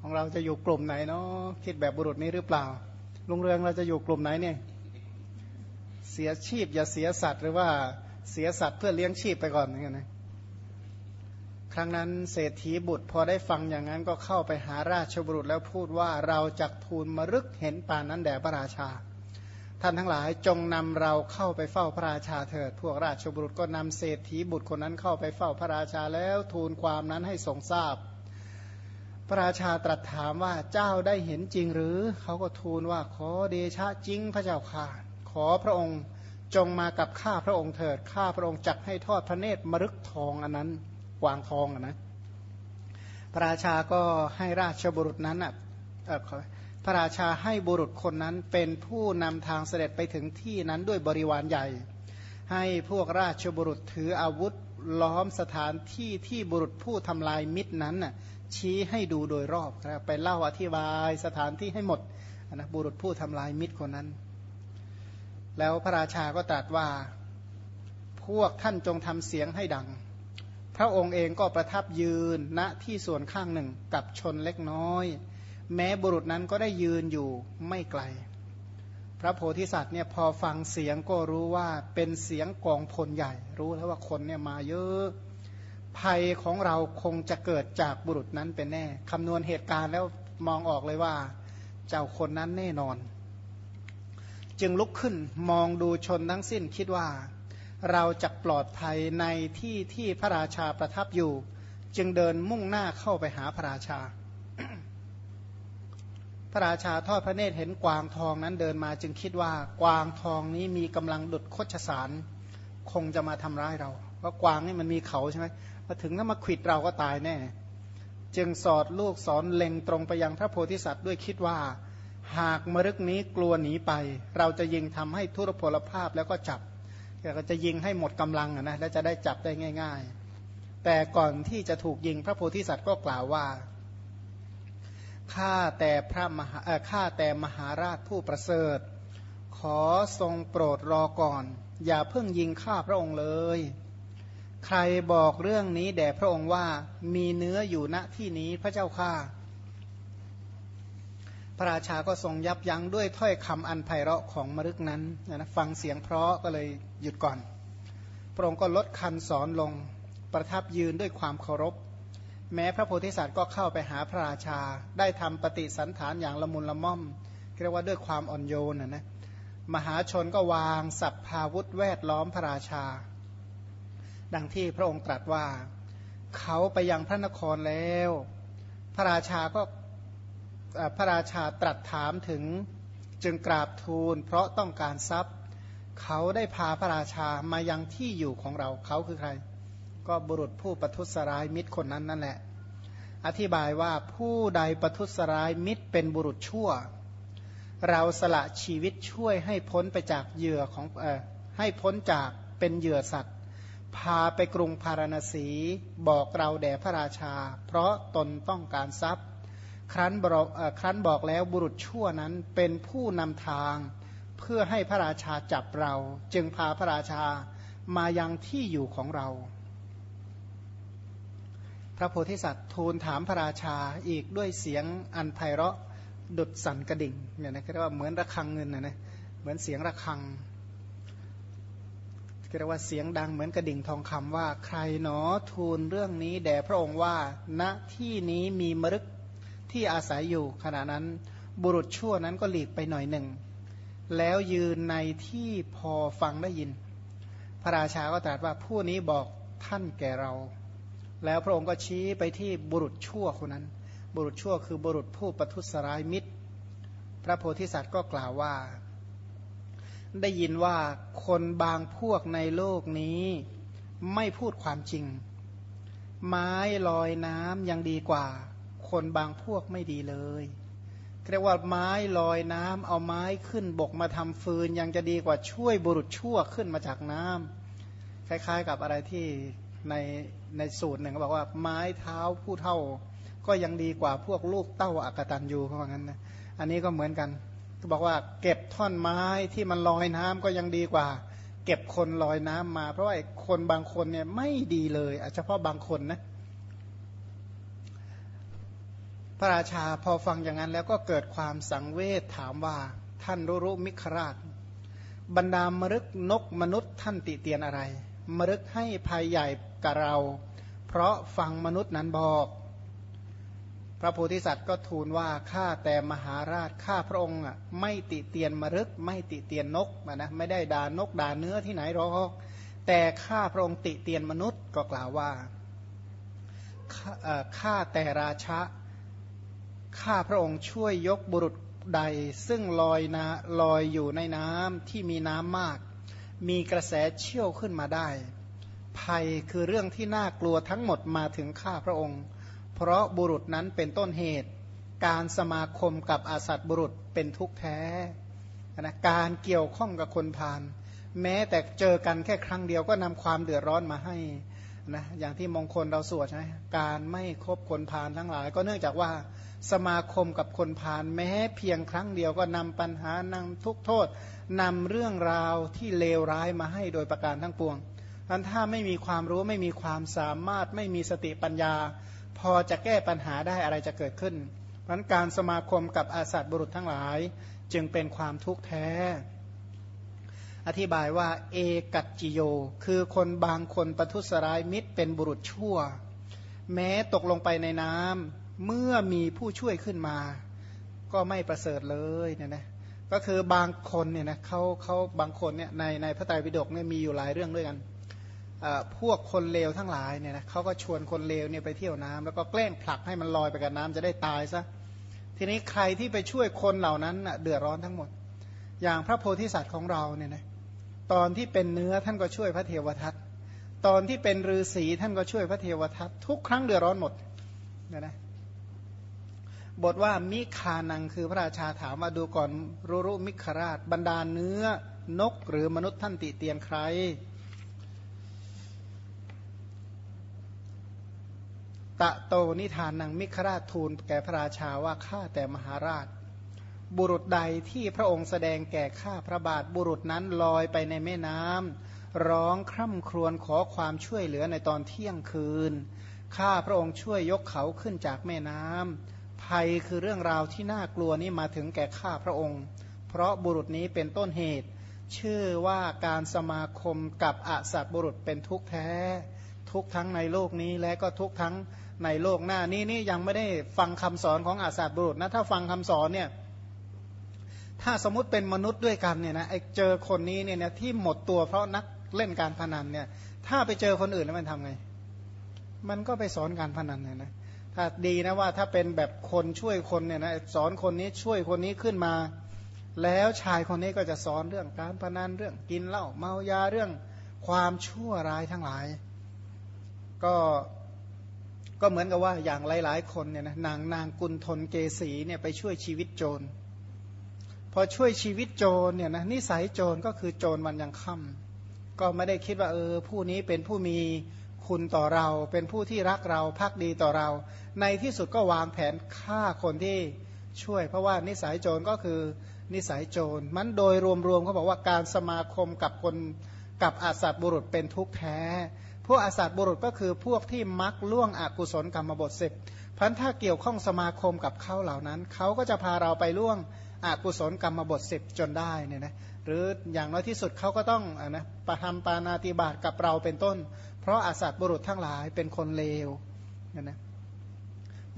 ของเราจะอยู่กลุ่มไหนเนาะคิดแบบบุรุษนี้หรือเปล่าลุงเรืองเราจะอยู่กลุ่มไหนเนี่ย เสียชีพอย่าเสียสัตว์หรือว่า เสียสัตว์เพื่อเลี้ยงชีพไปก่อนอย่างเงี้ยนะครั้งนั้นเศรษฐีบุตรพอได้ฟังอย่างนั้นก็เข้าไปหาราชบุรุษแล้วพูดว่าเราจะทูลมรึกเห็นปานนั้นแด่พระราชา ท่านทั้งหลายจงนำเราเข้าไปเฝ้าพระราชาเถิด พวกราชบุรุษก็นำเศรษฐีบุตรคนนั้นเข้าไปเฝ้าพระราชาแล้วทูลความนั้นให้ทรงทราบ พระราชาตรัสถามว่าเจ้าได้เห็นจริงหรือเขาก็ทูลว่าขอเดชะจริงพระเจ้าค่ะ ขอพระองค์ จงมากับข้าพระองค์เถิด ข้าพระองค์จักให้ทอดพระเนตรมรึกทองอันนั้นกวางทองนะพระราชาก็ให้ราชบุรุษนั้นอะพระราชาให้บุรุษคนนั้นเป็นผู้นำทางเสด็จไปถึงที่นั้นด้วยบริวารใหญ่ ให้พวกราชบุรุษถืออาวุธล้อมสถานที่ที่บุรุษผู้ทำลายมิตรนั้นน่ะชี้ให้ดูโดยรอบไปเล่าอธิบายสถานที่ให้หมดนะบุรุษผู้ทำลายมิตรคนนั้น แล้วพระราชาก็ตรัสว่าพวกท่านจงทำเสียงให้ดัง พระองค์เองก็ประทับยืนณที่ส่วนข้างหนึ่งกับชนเล็กน้อย แม้บุรุษนั้นก็ได้ยืนอยู่ไม่ไกล พระโพธิสัตว์เนี่ยพอฟังเสียงก็รู้ว่าเป็นเสียงกองพลใหญ่ รู้แล้วว่าคนเนี่ยมาเยอะภัยของเราคงจะเกิดจากบุรุษนั้นเป็นแน่คำนวณเหตุการณ์แล้วมองออกเลยว่า เจ้าคนนั้นแน่นอน จึงลุกขึ้นมองดูชนทั้งสิ้นคิดว่า เราจะปลอดภัยในที่ที่พระราชาประทับอยู่ จึงเดินมุ่งหน้าเข้าไปหาพระราชา พระราชาทอดพระเนตรเห็นกวางทองนั้นเดินมาจึงคิดว่ากวางทองนี้มีกำลังดุดโคชสาร คงจะมาทำร้ายเราเพราะกวางนี่มันมีเขาใช่ไหมมาถึงถ้ามาขิดเราก็ตายแน่ จึงสอดลูกสอนเล็งตรงไปยังพระโพธิสัตว์ด้วยคิดว่า หากมรึกนี้กลัวหนีไป เราจะยิงทำให้ทุรพลภาพแล้วก็จับก็จะยิงให้หมดกำลังนะแล้วจะได้จับได้ง่าย ๆ แต่ก่อนที่จะถูกยิงพระโพธิสัตว์ก็กล่าวว่าข้าแต่พระมหาข้าแต่มหาราชผู้ประเสริฐ ขอทรงโปรดรอก่อน อย่าเพิ่งยิงข้าพระองค์เลย ใครบอกเรื่องนี้แด่พระองค์ว่ามีเนื้ออยู่ณที่นี้พระเจ้าข้า พระราชาก็ทรงยับยั้งด้วยถ้อยคำอันไพเราะของมรึกนั้นนะฟังเสียงเพราะก็เลยหยุดก่อน พระองค์ก็ลดคันสอนลงประทับยืนด้วยความเคารพ แม้พระโพธิสัตว์ก็เข้าไปหาพระราชา ได้ทำปฏิสันฐานอย่างละมุนละม่อมเรียกว่าด้วยความอ่อนโยนนะนะมหาชนก็วางสัพพาวุธแวดล้อมพระราชา ดังที่พระองค์ตรัสว่า เขาไปยังพระนครแล้ว พระราชาก็ พระราชาตรัสถามถึงจึงกราบทูล เพราะต้องการทรัพย์ เขาได้พาพระราชามายังที่อยู่ของเราเขาคือใคร ก็บุรุษผู้ประทุษร้ายมิตรคนนั้นนั่นแหละ อธิบายว่าผู้ใดประทุษร้ายมิตรเป็นบุรุษชั่ว เราสละชีวิตช่วยให้พ้นไปจากเหยื่อของอให้พ้นจากเป็นเหยื่อสัตว์ พาไปกรุงพาราณสีบอกเราแด่พระราชา เพราะตนต้องการทรัพย์ ครั้นบอกครั้นบอกแล้วบุรุษชั่วนั้นเป็นผู้นำทางเพื่อให้พระราชาจับเรา จึงพาพระราชามายังที่อยู่ของเรา พระโพธิสัตว์ทูลถามพระราชาอีกด้วยเสียงอันไพเราะดุดสั่นกระดิ่งเนี่ยนะเรียกว่าเหมือนระฆังเงินนะนะเหมือนเสียงระฆังเรียกว่าเสียงดังเหมือนกระดิ่งทองคำว่า ใครหนอทูลเรื่องนี้แด่พระองค์ว่าณที่นี้มีมรึก ที่อาศัยอยู่ ขณะนั้นบุรุษชั่วนั้นก็หลีกไปหน่อยหนึ่ง แล้วยืนในที่พอฟังได้ยิน พระราชาก็ตรัสว่าผู้นี้บอกท่านแก่เรา แล้วพระองค์ก็ชี้ไปที่บุรุษชั่วคนนั้น บุรุษชั่วคือบุรุษผู้ประทุษร้ายมิตร พระโพธิสัตว์ก็กล่าวว่า ได้ยินว่าคนบางพวกในโลกนี้ไม่พูดความจริง ไม้ลอยน้ำยังดีกว่า คนบางพวกไม่ดีเลยเรียกว่าไม้ลอยน้ำเอาไม้ขึ้นบกมาทำฟืน ยังจะดีกว่าช่วยบุรุษชั่วขึ้นมาจากน้ำคล้ายๆกับอะไรที่ในในสูตรหนึ่งบอกว่าไม้เท้าผู้เท่า ก็ยังดีกว่าพวกลูกเต้าอากตันยูเขาบอกงั้นนะอันนี้ก็เหมือนกันก็บอกว่าเก็บท่อนไม้ที่มันลอยน้ำก็ยังดีกว่า เก็บคนลอยน้ำมา เพราะว่าคนบางคนเนี่ยไม่ดีเลยเฉพาะบางคนนะพ ระราชาพอฟังอย่างนั้นแล้วก็เกิดความสังเวชถามว่าท่านรุรุมิคราช บรรดามรึกนกมนุษย์ท่านติเตียนอะไร มรึกให้ภัยใหญ่กับเรา เพราะฟังมนุษย์นั้นบอก พระโพธิสัตว์ก็ทูลว่าข้าแต่มหาราชข้าพระองค์อะไม่ติเตียนมรึกไม่ติเตียนนกนะไม่ได้ด่านกด่าเนื้อที่ไหนหรอกแต่ข้าพระองค์ติเตียนมนุษย์ก็กล่าวว่าข้าแต่ราชะ ข้าพระองค์ช่วยยกบุรุษใดซึ่งลอยนาลอยอยู่ในน้ำที่มีน้ำมาก มีกระแสเชี่ยวขึ้นมาได้ ภัยคือเรื่องที่น่ากลัวทั้งหมดมาถึงข้าพระองค์ เพราะบุรุษนั้นเป็นต้นเหตุ การสมาคมกับอาสัตบุรุษเป็นทุกข์แท้นะการเกี่ยวข้องกับคนพาลแม้แต่เจอกันแค่ครั้งเดียวก็นำความเดือดร้อนมาให้นะอย่างที่มงคลเราสวดใช่ไหมการไม่คบคนพาลทั้งหลาย ก็เนื่องจากว่า สมาคมกับคนพาลแม้เพียงครั้งเดียวก็นำปัญหานำทุกโทษนำเรื่องราวที่เลวร้ายมาให้โดยประการทั้งปวงอันถ้าไม่มีความรู้ไม่มีความสามารถไม่มีสติปัญญา พอจะแก้ปัญหาได้อะไรจะเกิดขึ้นเพราะการสมาคมกับอาสัตบุรุษทั้งหลาย จึงเป็นความทุกข์แท้ อธิบายว่า เอกัจจิโย คือคนบางคนประทุษร้ายมิตรเป็นบุรุษชั่ว แม้ตกลงไปในน้ำ เมื่อมีผู้ช่วยขึ้นมา ก็ไม่ประเสริฐเลยเนี่ยนะก็คือบางคนเนี่ยนะเขาเขาบางคนเนี่ยในในพระไตรปิฎกเนี่ยมีอยู่หลายเรื่องด้วยกันพวกคนเลวทั้งหลายเนี่ยนะเขาก็ชวนคนเลวเนี่ยไปเที่ยวน้ำแล้วก็แกล้งผลักให้มันลอยไปกับน้ำจะได้ตายซะทีนี้ใครที่ไปช่วยคนเหล่านั้นเดือดร้อนทั้งหมด อย่างพระโพธิสัตว์ของเราเนี่ยนะตอนที่เป็นเนื้อท่านก็ช่วยพระเทวทัตตอนที่เป็นฤาษีท่านก็ช่วยพระเทวทัตทุกครั้งเดือดร้อนหมดเนี่ยนะ บทว่ามิคานังคือพระราชาถามมาดูก่อนรุรุมิคราช บรรดาเนื้อนกหรือมนุษย์ท่านติเตียนใคร ตะโตนิทานนางมิคราชทูลแก่พระราชาว่าข้าแต่มหาราช บุรุษใดที่พระองค์แสดงแก่ข้าพระบาทบุรุษนั้นลอยไปในแม่น้ำร้องคร่ำครวญขอความช่วยเหลือในตอนเที่ยงคืนข้าพระองค์ช่วยยกเขาขึ้นจากแม่น้ำ ภัยคือเรื่องราวที่น่ากลัวนี้มาถึงแก่ข้าพระองค์ เพราะบุรุษนี้เป็นต้นเหตุ ชื่อว่าการสมาคมกับอสัตบุรุษเป็นทุกแท้ ทุกทั้งในโลกนี้และก็ทุกทั้งในโลกหน้านี้นี่ยังไม่ได้ฟังคำสอนของอาสัตบุรุษนะถ้าฟังคำสอนเนี่ยถ้าสมมติเป็นมนุษย์ด้วยกันเนี่ยนะไอเจอคนนี้เนี่ยที่หมดตัวเพราะนักเล่นการพนันเนี่ยถ้าไปเจอคนอื่นแล้วมันทำไง มันก็ไปสอนการพนันเนี่ยนะ ถ้าดีนะว่าถ้าเป็นแบบคนช่วยคนเนี่ยนะสอนคนนี้ช่วยคนนี้ขึ้นมา แล้วชายคนนี้ก็จะสอนเรื่องการพนันเรื่องกินเหล้าเมายาเรื่องความชั่วร้ายทั้งหลาย ก็ก็เหมือนกับว่าอย่างหลาย ๆ คนเนี่ยนะนางนางกุลทนเกษีเนี่ยไปช่วยชีวิตโจรพอช่วยชีวิตโจรเนี่ยนะนิสัยโจรก็คือโจรวันยังค่ำก็ไม่ได้คิดว่าเออผู้นี้เป็นผู้มี คุณต่อเรา เป็นผู้ที่รักเราพักดีต่อเรา ในที่สุดก็วางแผนฆ่าคนที่ช่วย เพราะว่านิสัยโจรก็คือนิสัยโจรมันโดยรวมๆเขาบอกว่าการสมาคมกับคนกับอาสัตบุรุษเป็นทุกข์แท้ พวกอาสัตบุรุษก็คือพวกที่มักล่วงอกุศลกรรมบทสิบพันถ้าเกี่ยวข้องสมาคมกับเขาเหล่านั้น เขาก็จะพาเราไปล่วงอกุศลกรรมบทสิบจนได้เนี่ยนะหรืออย่างน้อยที่สุดเขาก็ต้องอนะประทำปานาติบาตกับเราเป็นต้น เพราะอาสัตบุรุษทั้งหลายเป็นคนเลวนะนะ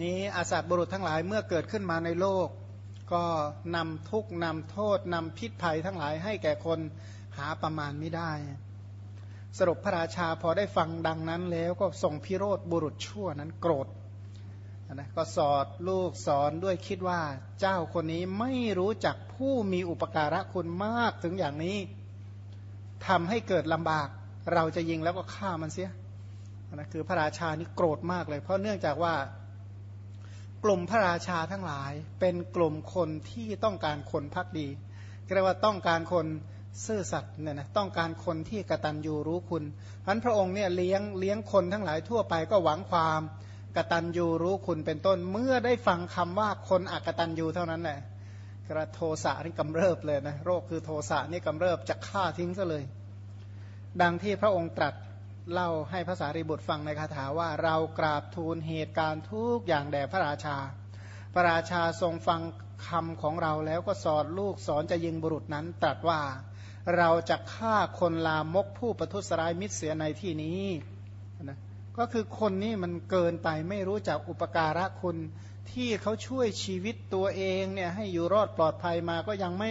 นี้อาสัตบุรุษทั้งหลายเมื่อเกิดขึ้นมาในโลก ก็นำทุกนำโทษนำพิษภัยทั้งหลายให้แก่คนหาประมาณไม่ได้ สรุปพระราชาพอได้ฟังดังนั้นแล้วก็ส่งพิโรธบุรุษชั่วนั้นโกรธนะก็สอดลูกสอนด้วยคิดว่าเจ้าคนนี้ไม่รู้จักผู้มีอุปการะคุณมากถึงอย่างนี้ทำให้เกิดลำบาก เราจะยิงแล้วก็ฆ่ามันเสียนะคือพระราชานี่โกรธมากเลย เพราะเนื่องจากว่ากลุ่มพระราชาทั้งหลายเป็นกลุ่มคนที่ต้องการคนพักดีเรียกว่าต้องการคนซื่อสัตย์เนี่ยนะต้องการคนที่กระตัญญูรู้คุณพันพระองค์เนี่ยเลี้ยงเลี้ยงคนทั้งหลายทั่วไปก็หวังความกระตัญญูรู้คุณเป็นต้นเมื่อได้ฟังคำว่าคนอักตัญญูเท่านั้นแหละกระโทสะนี่กำเริบเลยนะโรคคือโทสะนี่กำเริบจะฆ่าทิ้งซะเลย ดังที่พระองค์ตรัสเล่าให้ภาษาริบุตรฟังในคาถาว่าเรากราบทูลเหตุการณ์ทุกอย่างแด่พระราชา พระราชาทรงฟังคำของเราแล้วก็สอนลูกสอนจะยิงบุรุษนั้นตรัสว่าเราจะฆ่าคนลามกผู้ประทุษร้ายมิตรเสียในที่นี้นะก็คือคนนี้มันเกินไปไม่รู้จักอุปการะคุณที่เขาช่วยชีวิตตัวเองเนี่ยให้อยู่รอดปลอดภัยมาก็ยังไม่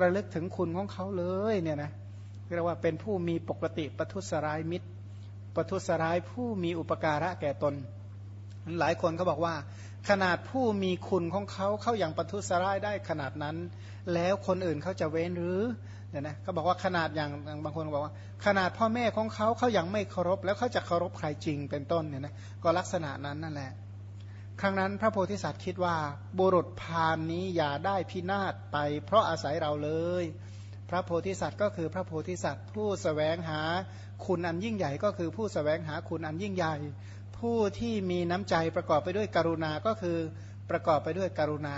ระลึกถึงคุณของเขาเลยเนี่ยนะเเรียกว่าเป็นผู้มีปกติปทุสร้ายมิตรปทุสร้ายผู้มีอุปการะแก่ตน หลายคนเขาบอกว่า ขนาดผู้มีคุณของเขาเขาอย่างปทุสร้ายได้ขนาดนั้น แล้วคนอื่นเขาจะเว้นหรือเนี่ยนะก็บอกว่าขนาดอย่างบางคนบอกว่า ขนาดพ่อแม่ของเขาเขายังไม่เคารพ แล้วเขาจะเคารพใครจริงเป็นต้นเนี่ยนะก็ลักษณะนั้นนั่นแหละ ครั้งนั้นพระโพธิสัตว์คิดว่าบุรุษพานนี้อย่าได้พินาศไป เพราะอาศัยเราเลย พระโพธิสัตว์ก็คือพระโพธิสัตว์ ผู้สแสวงหาคุณอันยิ่งใหญ่ก็คือผู้สแสวงหาคุณอันยิ่งใหญ่ ผู้ที่มีน้ำใจประกอบไปด้วยกรุณา ก็คือประกอบไปด้วยกรุณา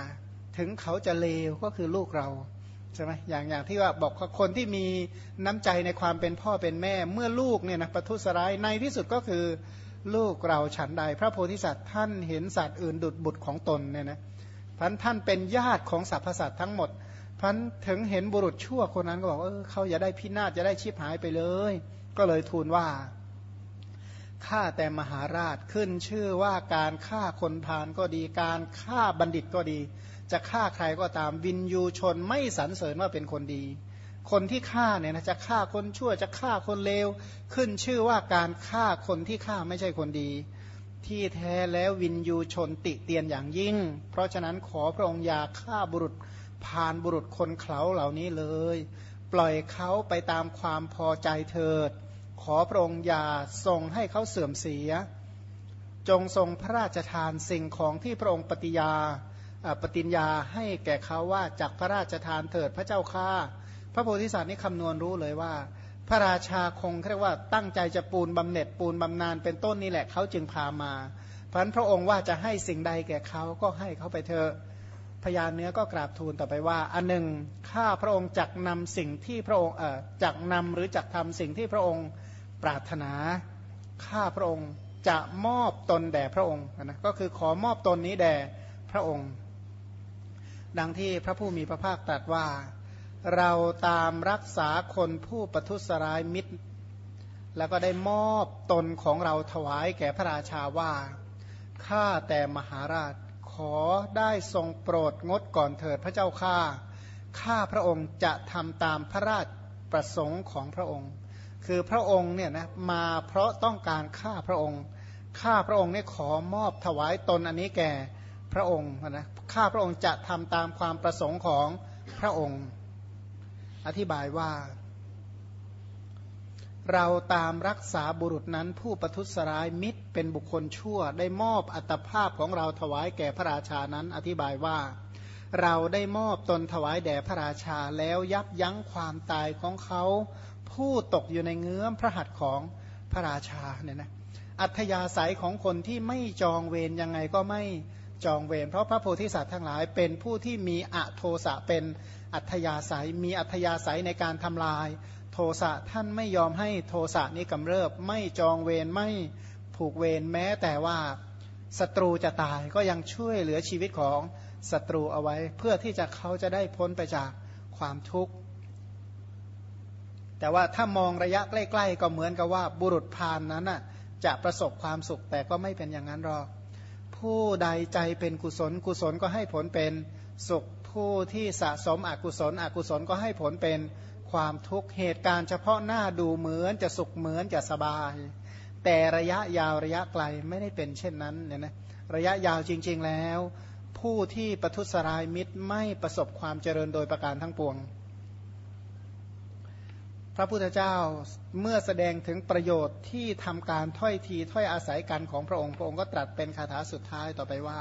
ถึงเขาจะเลวก็คือลูกเราใช่ไหมอย่างอย่างที่ว่าบอกคนที่มีน้ำใจในความเป็นพ่อเป็นแม่ เมื่อลูกเนี่ยนะประทุษร้ายในที่สุดก็คือลูกเราฉันใด พระโพธิสัตว์ท่านเห็นสัตว์อื่นดุดบุตรของตนเนี่ยนะพันท่านเป็นญาติของสรรพสัตว์ทั้งหมด พันถึงเห็นบุรุษชั่วคนนั้นก็บอกเออเขาอย่าได้พินาศจะได้ชีพหายไปเลย ก็เลยทูลว่าฆ่าแต่มหาราชขึ้นชื่อว่าการฆ่าคนพาลก็ดี การฆ่าบัณฑิตก็ดี จะฆ่าใครก็ตามวินยูชนไม่สรรเสริญว่าเป็นคนดี คนที่ฆ่าเนี่ยนะจะฆ่าคนชั่วจะฆ่าคนเลวขึ้นชื่อว่าการฆ่าคนที่ฆ่าไม่ใช่คนดี ที่แท้แล้ววินยูชนติเตียนอย่างยิ่ง เพราะฉะนั้นขอพระองค์อย่าฆ่าบุรุษ ผ่านบุรุษคนเขาเหล่านี้เลย ปล่อยเขาไปตามความพอใจเถิด ขอพระองค์อย่าทรงให้เขาเสื่อมเสีย จงทรงพระราชทานสิ่งของที่พระองค์ปฏิญาปฏิญญาให้แก่เขาว่าจากพระราชทานเถิดพระเจ้าข้าพระโพธิสัตว์นี่คำนวณรู้เลยว่า พระราชาคงเรียกว่าตั้งใจจะปูนบำเหน็จปูนบำนาญเป็นต้นนี่แหละเขาจึงพามาพันพระองค์ว่าจะให้สิ่งใดแก่เขาก็ให้เขาไปเถอะ พญานเนื้อก็กราบทูลต่อไปว่า อันหนึ่งข้าพระองค์จักนำสิ่งที่พระองค์เอ่อจักนำหรือจักทำสิ่งที่พระองค์ปรารถนาข้าพระองค์จะมอบตนแด่พระองค์นะก็คือขอมอบตนนี้แด่พระองค์ ดังที่พระผู้มีพระภาคตรัสว่า เราตามรักษาคนผู้ประทุษร้ายมิตร แล้วก็ได้มอบตนของเราถวายแก่พระราชาว่าข้าแต่มหาราช อได้ทรงโปรดงดก่อนเถิดพระเจ้าข้าข้าพระองค์จะทำตามพระราชประสงค์ของพระองค์ คือพระองค์เนี่ยนะมาเพราะต้องการข้าพระองค์ข้าพระองค์เนี่ยขอมอบถวายตนอันนี้แก่พระองค์นะข้าพระองค์จะทำตามความประสงค์ของพระองค์ อธิบายว่า เราตามรักษาบุรุษนั้นผู้ประทุษร้ายมิตรเป็นบุคคลชั่วได้มอบอัตภาพของเราถวายแก่พระราชานั้นอธิบายว่า เราได้มอบตนถวายแด่พระราชาแล้วยับยั้งความตายของเขาผู้ตกอยู่ในเงื้อมพระหัตถ์ของพระราชาเนี่ยนะอัธยาศัยของคนที่ไม่จองเวรยังไงก็ไม่จองเวรเพราะพระโพธิสัตว์ทั้งหลาย เป็นผู้ที่มีอโทสะเป็นอัธยาศัย มีอัธยาศัยในการทำลาย โทสะท่านไม่ยอมให้โทสะนี้กำเริบ ไม่จองเวรไม่ผูกเวรแม้แต่ว่าศัตรูจะตายก็ยังช่วยเหลือชีวิตของศัตรูเอาไว้ เพื่อที่จะเขาจะได้พ้นไปจากความทุกข์ แต่ว่าถ้ามองระยะใกล้ ๆ ก็เหมือนกับว่าบุรุษพานนั้นน่ะจะประสบความสุขแต่ก็ไม่เป็นอย่างนั้นหรอก ผู้ใดใจเป็นกุศลกุศลก็ให้ผลเป็นสุขผู้ที่สะสมอกุศล อกุศลก็ให้ผลเป็น ความทุกข์เหตุการณ์เฉพาะหน้าดูเหมือนจะสุขเหมือนจะสบาย แต่ระยะยาวระยะไกลไม่ได้เป็นเช่นนั้นเนี่ยนะระยะยาวจริง ๆแล้ว ผู้ที่ประทุษร้ายมิตรไม่ประสบความเจริญโดยประการทั้งปวง พระพุทธเจ้าเมื่อแสดงถึงประโยชน์ที่ทำการถ้อยทีถ้อยอาศัยกันของพระองค์พระองค์ก็ตรัสเป็นคาถาสุดท้ายต่อไปว่า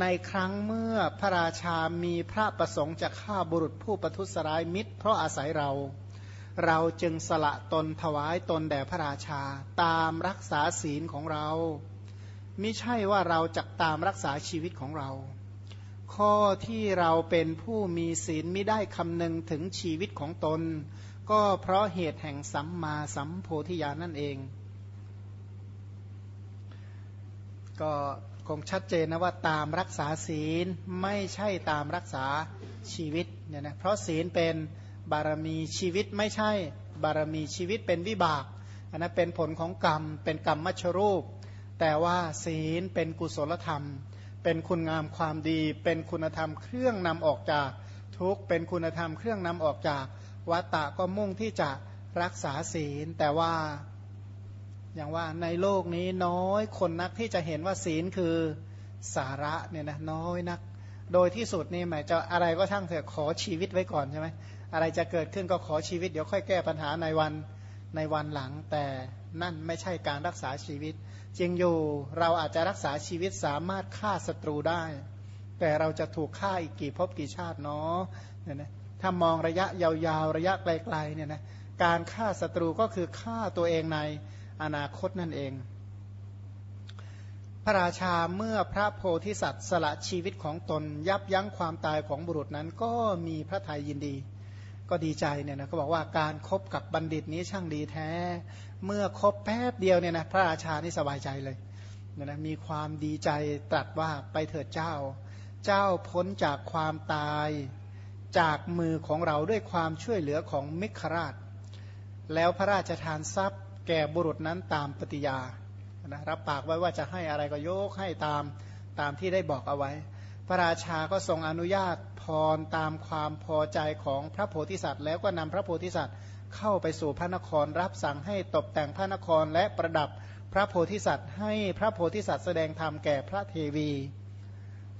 ในครั้งเมื่อพระราชามีพระประสงค์จะฆ่าบุรุษผู้ประทุษร้ายมิตร เพราะอาศัยเรา เราจึงสละตนถวายตนแด่พระราชา ตามรักษาศีลของเรา ไม่ใช่ว่าเราจะตามรักษาชีวิตของเรา ข้อที่เราเป็นผู้มีศีลไม่ได้คำนึงถึงชีวิตของตน ก็เพราะเหตุแห่งสัมมาสัมโพธิญาณนั่นเอง ก็ คงชัดเจนนะว่าตามรักษาศีลไม่ใช่ตามรักษาชีวิตเนี่ยนะเพราะศีลเป็นบารมีชีวิตไม่ใช่บารมีชีวิตเป็นวิบากอันนั้นเป็นผลของกรรมเป็นกรรมมัชรูป แต่ว่าศีลเป็นกุศลธรรม เป็นคุณงามความดี เป็นคุณธรรมเครื่องนำออกจากทุกเป็นคุณธรรมเครื่องนำออกจากวัตตะก็มุ่งที่จะรักษาศีล แต่ว่า อย่างว่าในโลกนี้น้อยคนนักที่จะเห็นว่าศีลคือสาระเนี่ยนะน้อยนัก โดยที่สุดนี่หมายจะอะไรก็ช่างเถอะขอชีวิตไว้ก่อนใช่ไหมอะไรจะเกิดขึ้นก็ขอชีวิตเดี๋ยวค่อยแก้ปัญหาในวันในวันหลัง แต่นั่นไม่ใช่การรักษาชีวิตจริงอยู่เราอาจจะรักษาชีวิตสามารถฆ่าศัตรูได้ แต่เราจะถูกฆ่าอีกกี่ภพกี่ชาติเนาะเนี่ยนะถ้ามองระยะยาวๆระยะไกลๆเนี่ยนะการฆ่าศัตรูก็คือฆ่าตัวเองใน อนาคตนั่นเอง พระราชาเมื่อพระโพธิสัตว์สละชีวิตของตน ยับยั้งความตายของบุรุษนั้น ก็มีพระทัยยินดี ก็ดีใจเนี่ยนะเขาบอกว่าการครบกับบัณฑิตนี้ช่างดีแท้ เมื่อคบแป๊บเดียวเนี่ยนะพระราชานี่สบายใจเลยเนี่ยนะมีความดีใจตรัสว่าไปเถิดเจ้า เจ้าพ้นจากความตายจากมือของเราด้วยความช่วยเหลือของมิคราช แล้วพระราชทานทรัพย์ แก่บุรุษนั้นตามปฏิญานะรับปากไว้ว่าจะให้อะไรก็ยกให้ตามตามที่ได้บอกเอาไว้ พระราชาก็ทรงอนุญาตพรตามความพอใจของพระโพธิสัตว์ แล้วก็นำพระโพธิสัตว์เข้าไปสู่พระนครรับสั่งให้ตกแต่งพระนครและประดับพระโพธิสัตว์ ให้พระโพธิสัตว์แสดงธรรมแก่พระเทวี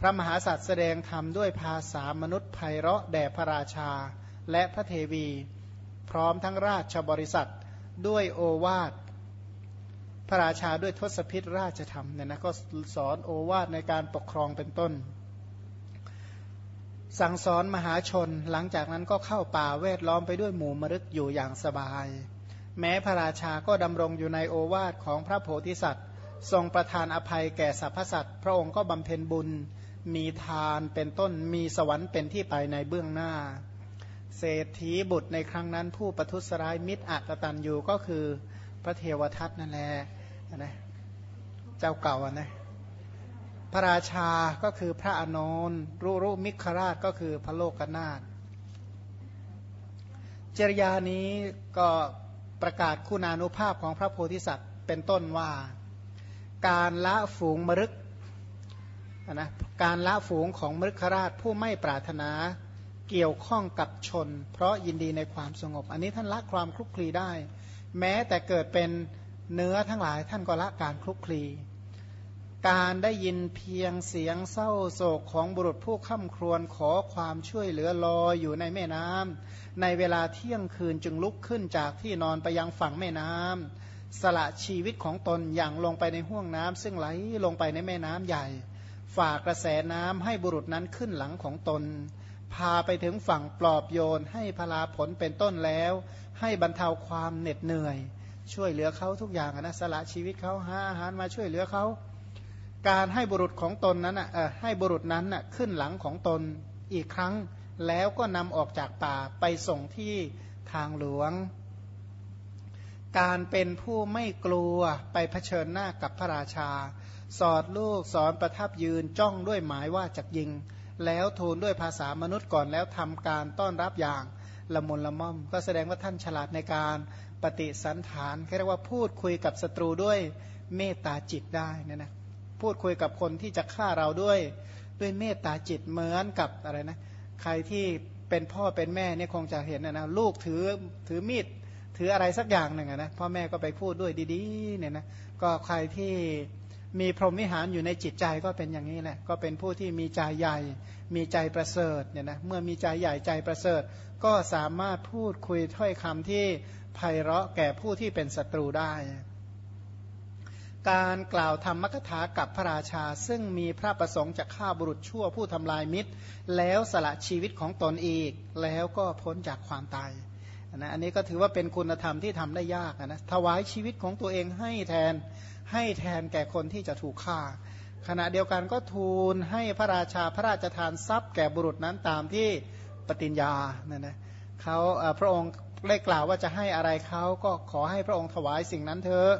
พระมหาสัตว์แสดงธรรมด้วยภาษามนุษย์ไพเราะแด่พระราชาและพระเทวี พร้อมทั้งราชบริษัท ด้วยโอวาทพระราชาด้วยทศพิธราชธรรมเนี่ยนะก็สอนโอวาทในการปกครองเป็นต้น สั่งสอนมหาชนหลังจากนั้นก็เข้าป่าเวทล้อมไปด้วยหมู่มรึกอยู่อย่างสบาย แม้พระราชาก็ดำรงอยู่ในโอวาทของพระโพธิสัตว์ ทรงประทานอภัยแก่สรรพสัตว์ พระองค์ก็บำเพ็ญบุญ มีทานเป็นต้นมีสวรรค์เป็นที่ไปในเบื้องหน้า เศรษฐีบุตรในครั้งนั้นผู้ประทุษร้ายมิตรอัตตันอยู่ก็คือพระเทวทัตนั่นแหละนะเจ้าเก่านะพระราชาก็คือพระอนนท์รุรุมิคราชก็คือพระโลกนาถจริยานี้ก็ประกาศคุณานุภาพของพระโพธิสัตว์ เป็นต้นว่า การละฝูงมรึกนะการละฝูงของมรึกราชผู้ไม่ปรารถนา เกี่ยวข้องกับชน เพราะยินดีในความสงบ อันนี้ท่านละความคลุกคลีได้ แม้แต่เกิดเป็นเนื้อทั้งหลายท่านก็ละการคลุกคลีการได้ยินเพียงเสียงเศร้าโศกของบุรุษผู้ข้าครวญขอความช่วยเหลือลอยอยู่ในแม่น้ำในเวลาเที่ยงคืนจึงลุกขึ้นจากที่นอนไปยังฝั่งแม่น้ำสละชีวิตของตนอย่างลงไปในห้วงน้ำซึ่งไหลลงไปในแม่น้ำใหญ่ ฝากกระแสน้ำให้บุรุษนั้นขึ้นหลังของตน พาไปถึงฝั่งปลอบโยน ให้พลาผลเป็นต้นแล้ว ให้บรรเทาความเหน็ดเหนื่อย ช่วยเหลือเขาทุกอย่างนะสละชีวิตเขาหาอาหารมาช่วยเหลือเขาการให้บุรุษของตนนั้นอะให้บุรุษนั้นอะขึ้นหลังของตนอีกครั้ง แล้วก็นำออกจากป่าไปส่งที่ทางหลวง การเป็นผู้ไม่กลัวไปเผชิญหน้ากับพระราชา สอดลูกสอนประทับยืนจ้องด้วยหมายว่าจะยิง แล้วทูลด้วยภาษามนุษย์ก่อนแล้วทำการต้อนรับอย่างละมุนละม่อม ก็แสดงว่าท่านฉลาดในการปฏิสันฐานเรียกว่าพูดคุยกับศัตรูด้วยเมตตาจิตได้นะนะพูดคุยกับคนที่จะฆ่าเราด้วยด้วยเมตตาจิตเหมือนกับอะไรนะใครที่เป็นพ่อเป็นแม่เนี่ยคงจะเห็นนะนะลูกถือถือมีดถืออะไรสักอย่างหนึ่งนะพ่อแม่ก็ไปพูดด้วยดีๆเนี่ยนะก็ใครที่ มีพรหมวิหารอยู่ในจิตใจก็เป็นอย่างนี้แหละก็เป็นผู้ที่มีใจใหญ่ มีใจประเสริฐเนี่ยนะเมื่อมีใจใหญ่ใจประเสริฐ ก็สามารถพูดคุยถ้อยคำที่ไพเราะแก่ผู้ที่เป็นศัตรูได้ การกล่าวธรรมกถากับพระราชา ซึ่งมีพระประสงค์จะฆ่าบุรุษชั่วผู้ทำลายมิตร แล้วสละชีวิตของตนอีก แล้วก็พ้นจากความตายนะอันนี้ก็ถือว่าเป็นคุณธรรมที่ทำได้ยากนะถวายชีวิตของตัวเองให้แทน ให้แทนแก่คนที่จะถูกฆ่า ขณะเดียวกันก็ทูลให้พระราชาพระราชทานทรัพย์แก่บุรุษนั้นตามที่ปฏิญญาเนี่ยนะเขาพระองค์ได้กล่าวว่าจะให้อะไรเขาก็ขอให้พระองค์ถวายสิ่งนั้นเถอะ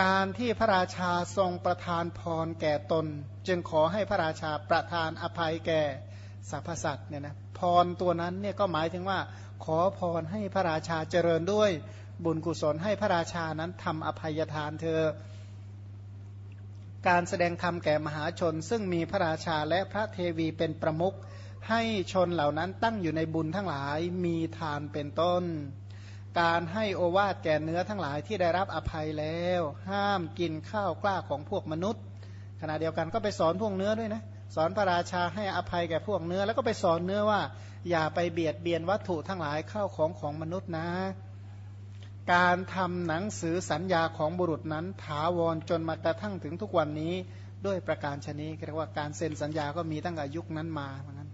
การที่พระราชาทรงประทานพรแก่ตน จึงขอให้พระราชาประทานอภัยแก่สรรพสัตว์เนี่ยนะพรตัวนั้นเนี่ยก็หมายถึงว่าขอพรให้พระราชาเจริญด้วย บุญกุศลให้พระราชานั้นทำอภัยทานเธอ การแสดงธรรมแก่มหาชน ซึ่งมีพระราชาและพระเทวีเป็นประมุขให้ชนเหล่านั้นตั้งอยู่ในบุญทั้งหลายมีทานเป็นต้น การให้โอวาทแก่เนื้อทั้งหลายที่ได้รับอภัยแล้ว ห้ามกินข้าวกล้าของพวกมนุษย์ ขณะเดียวกันก็ไปสอนพวกเนื้อด้วยนะสอนพระราชาให้อภัยแก่พวกเนื้อ แล้วก็ไปสอนเนื้อว่า อย่าไปเบียดเบียนวัตถุทั้งหลายเข้าของของมนุษย์นะ การทำหนังสือสัญญาของบุรุษนั้นถาวรจนมากระทั่งถึงทุกวันนี้ด้วยประการชนีเรียกว่าการเซ็นสัญญาก็มีตั้งแต่ยุคนั้นมาเหมือนกัน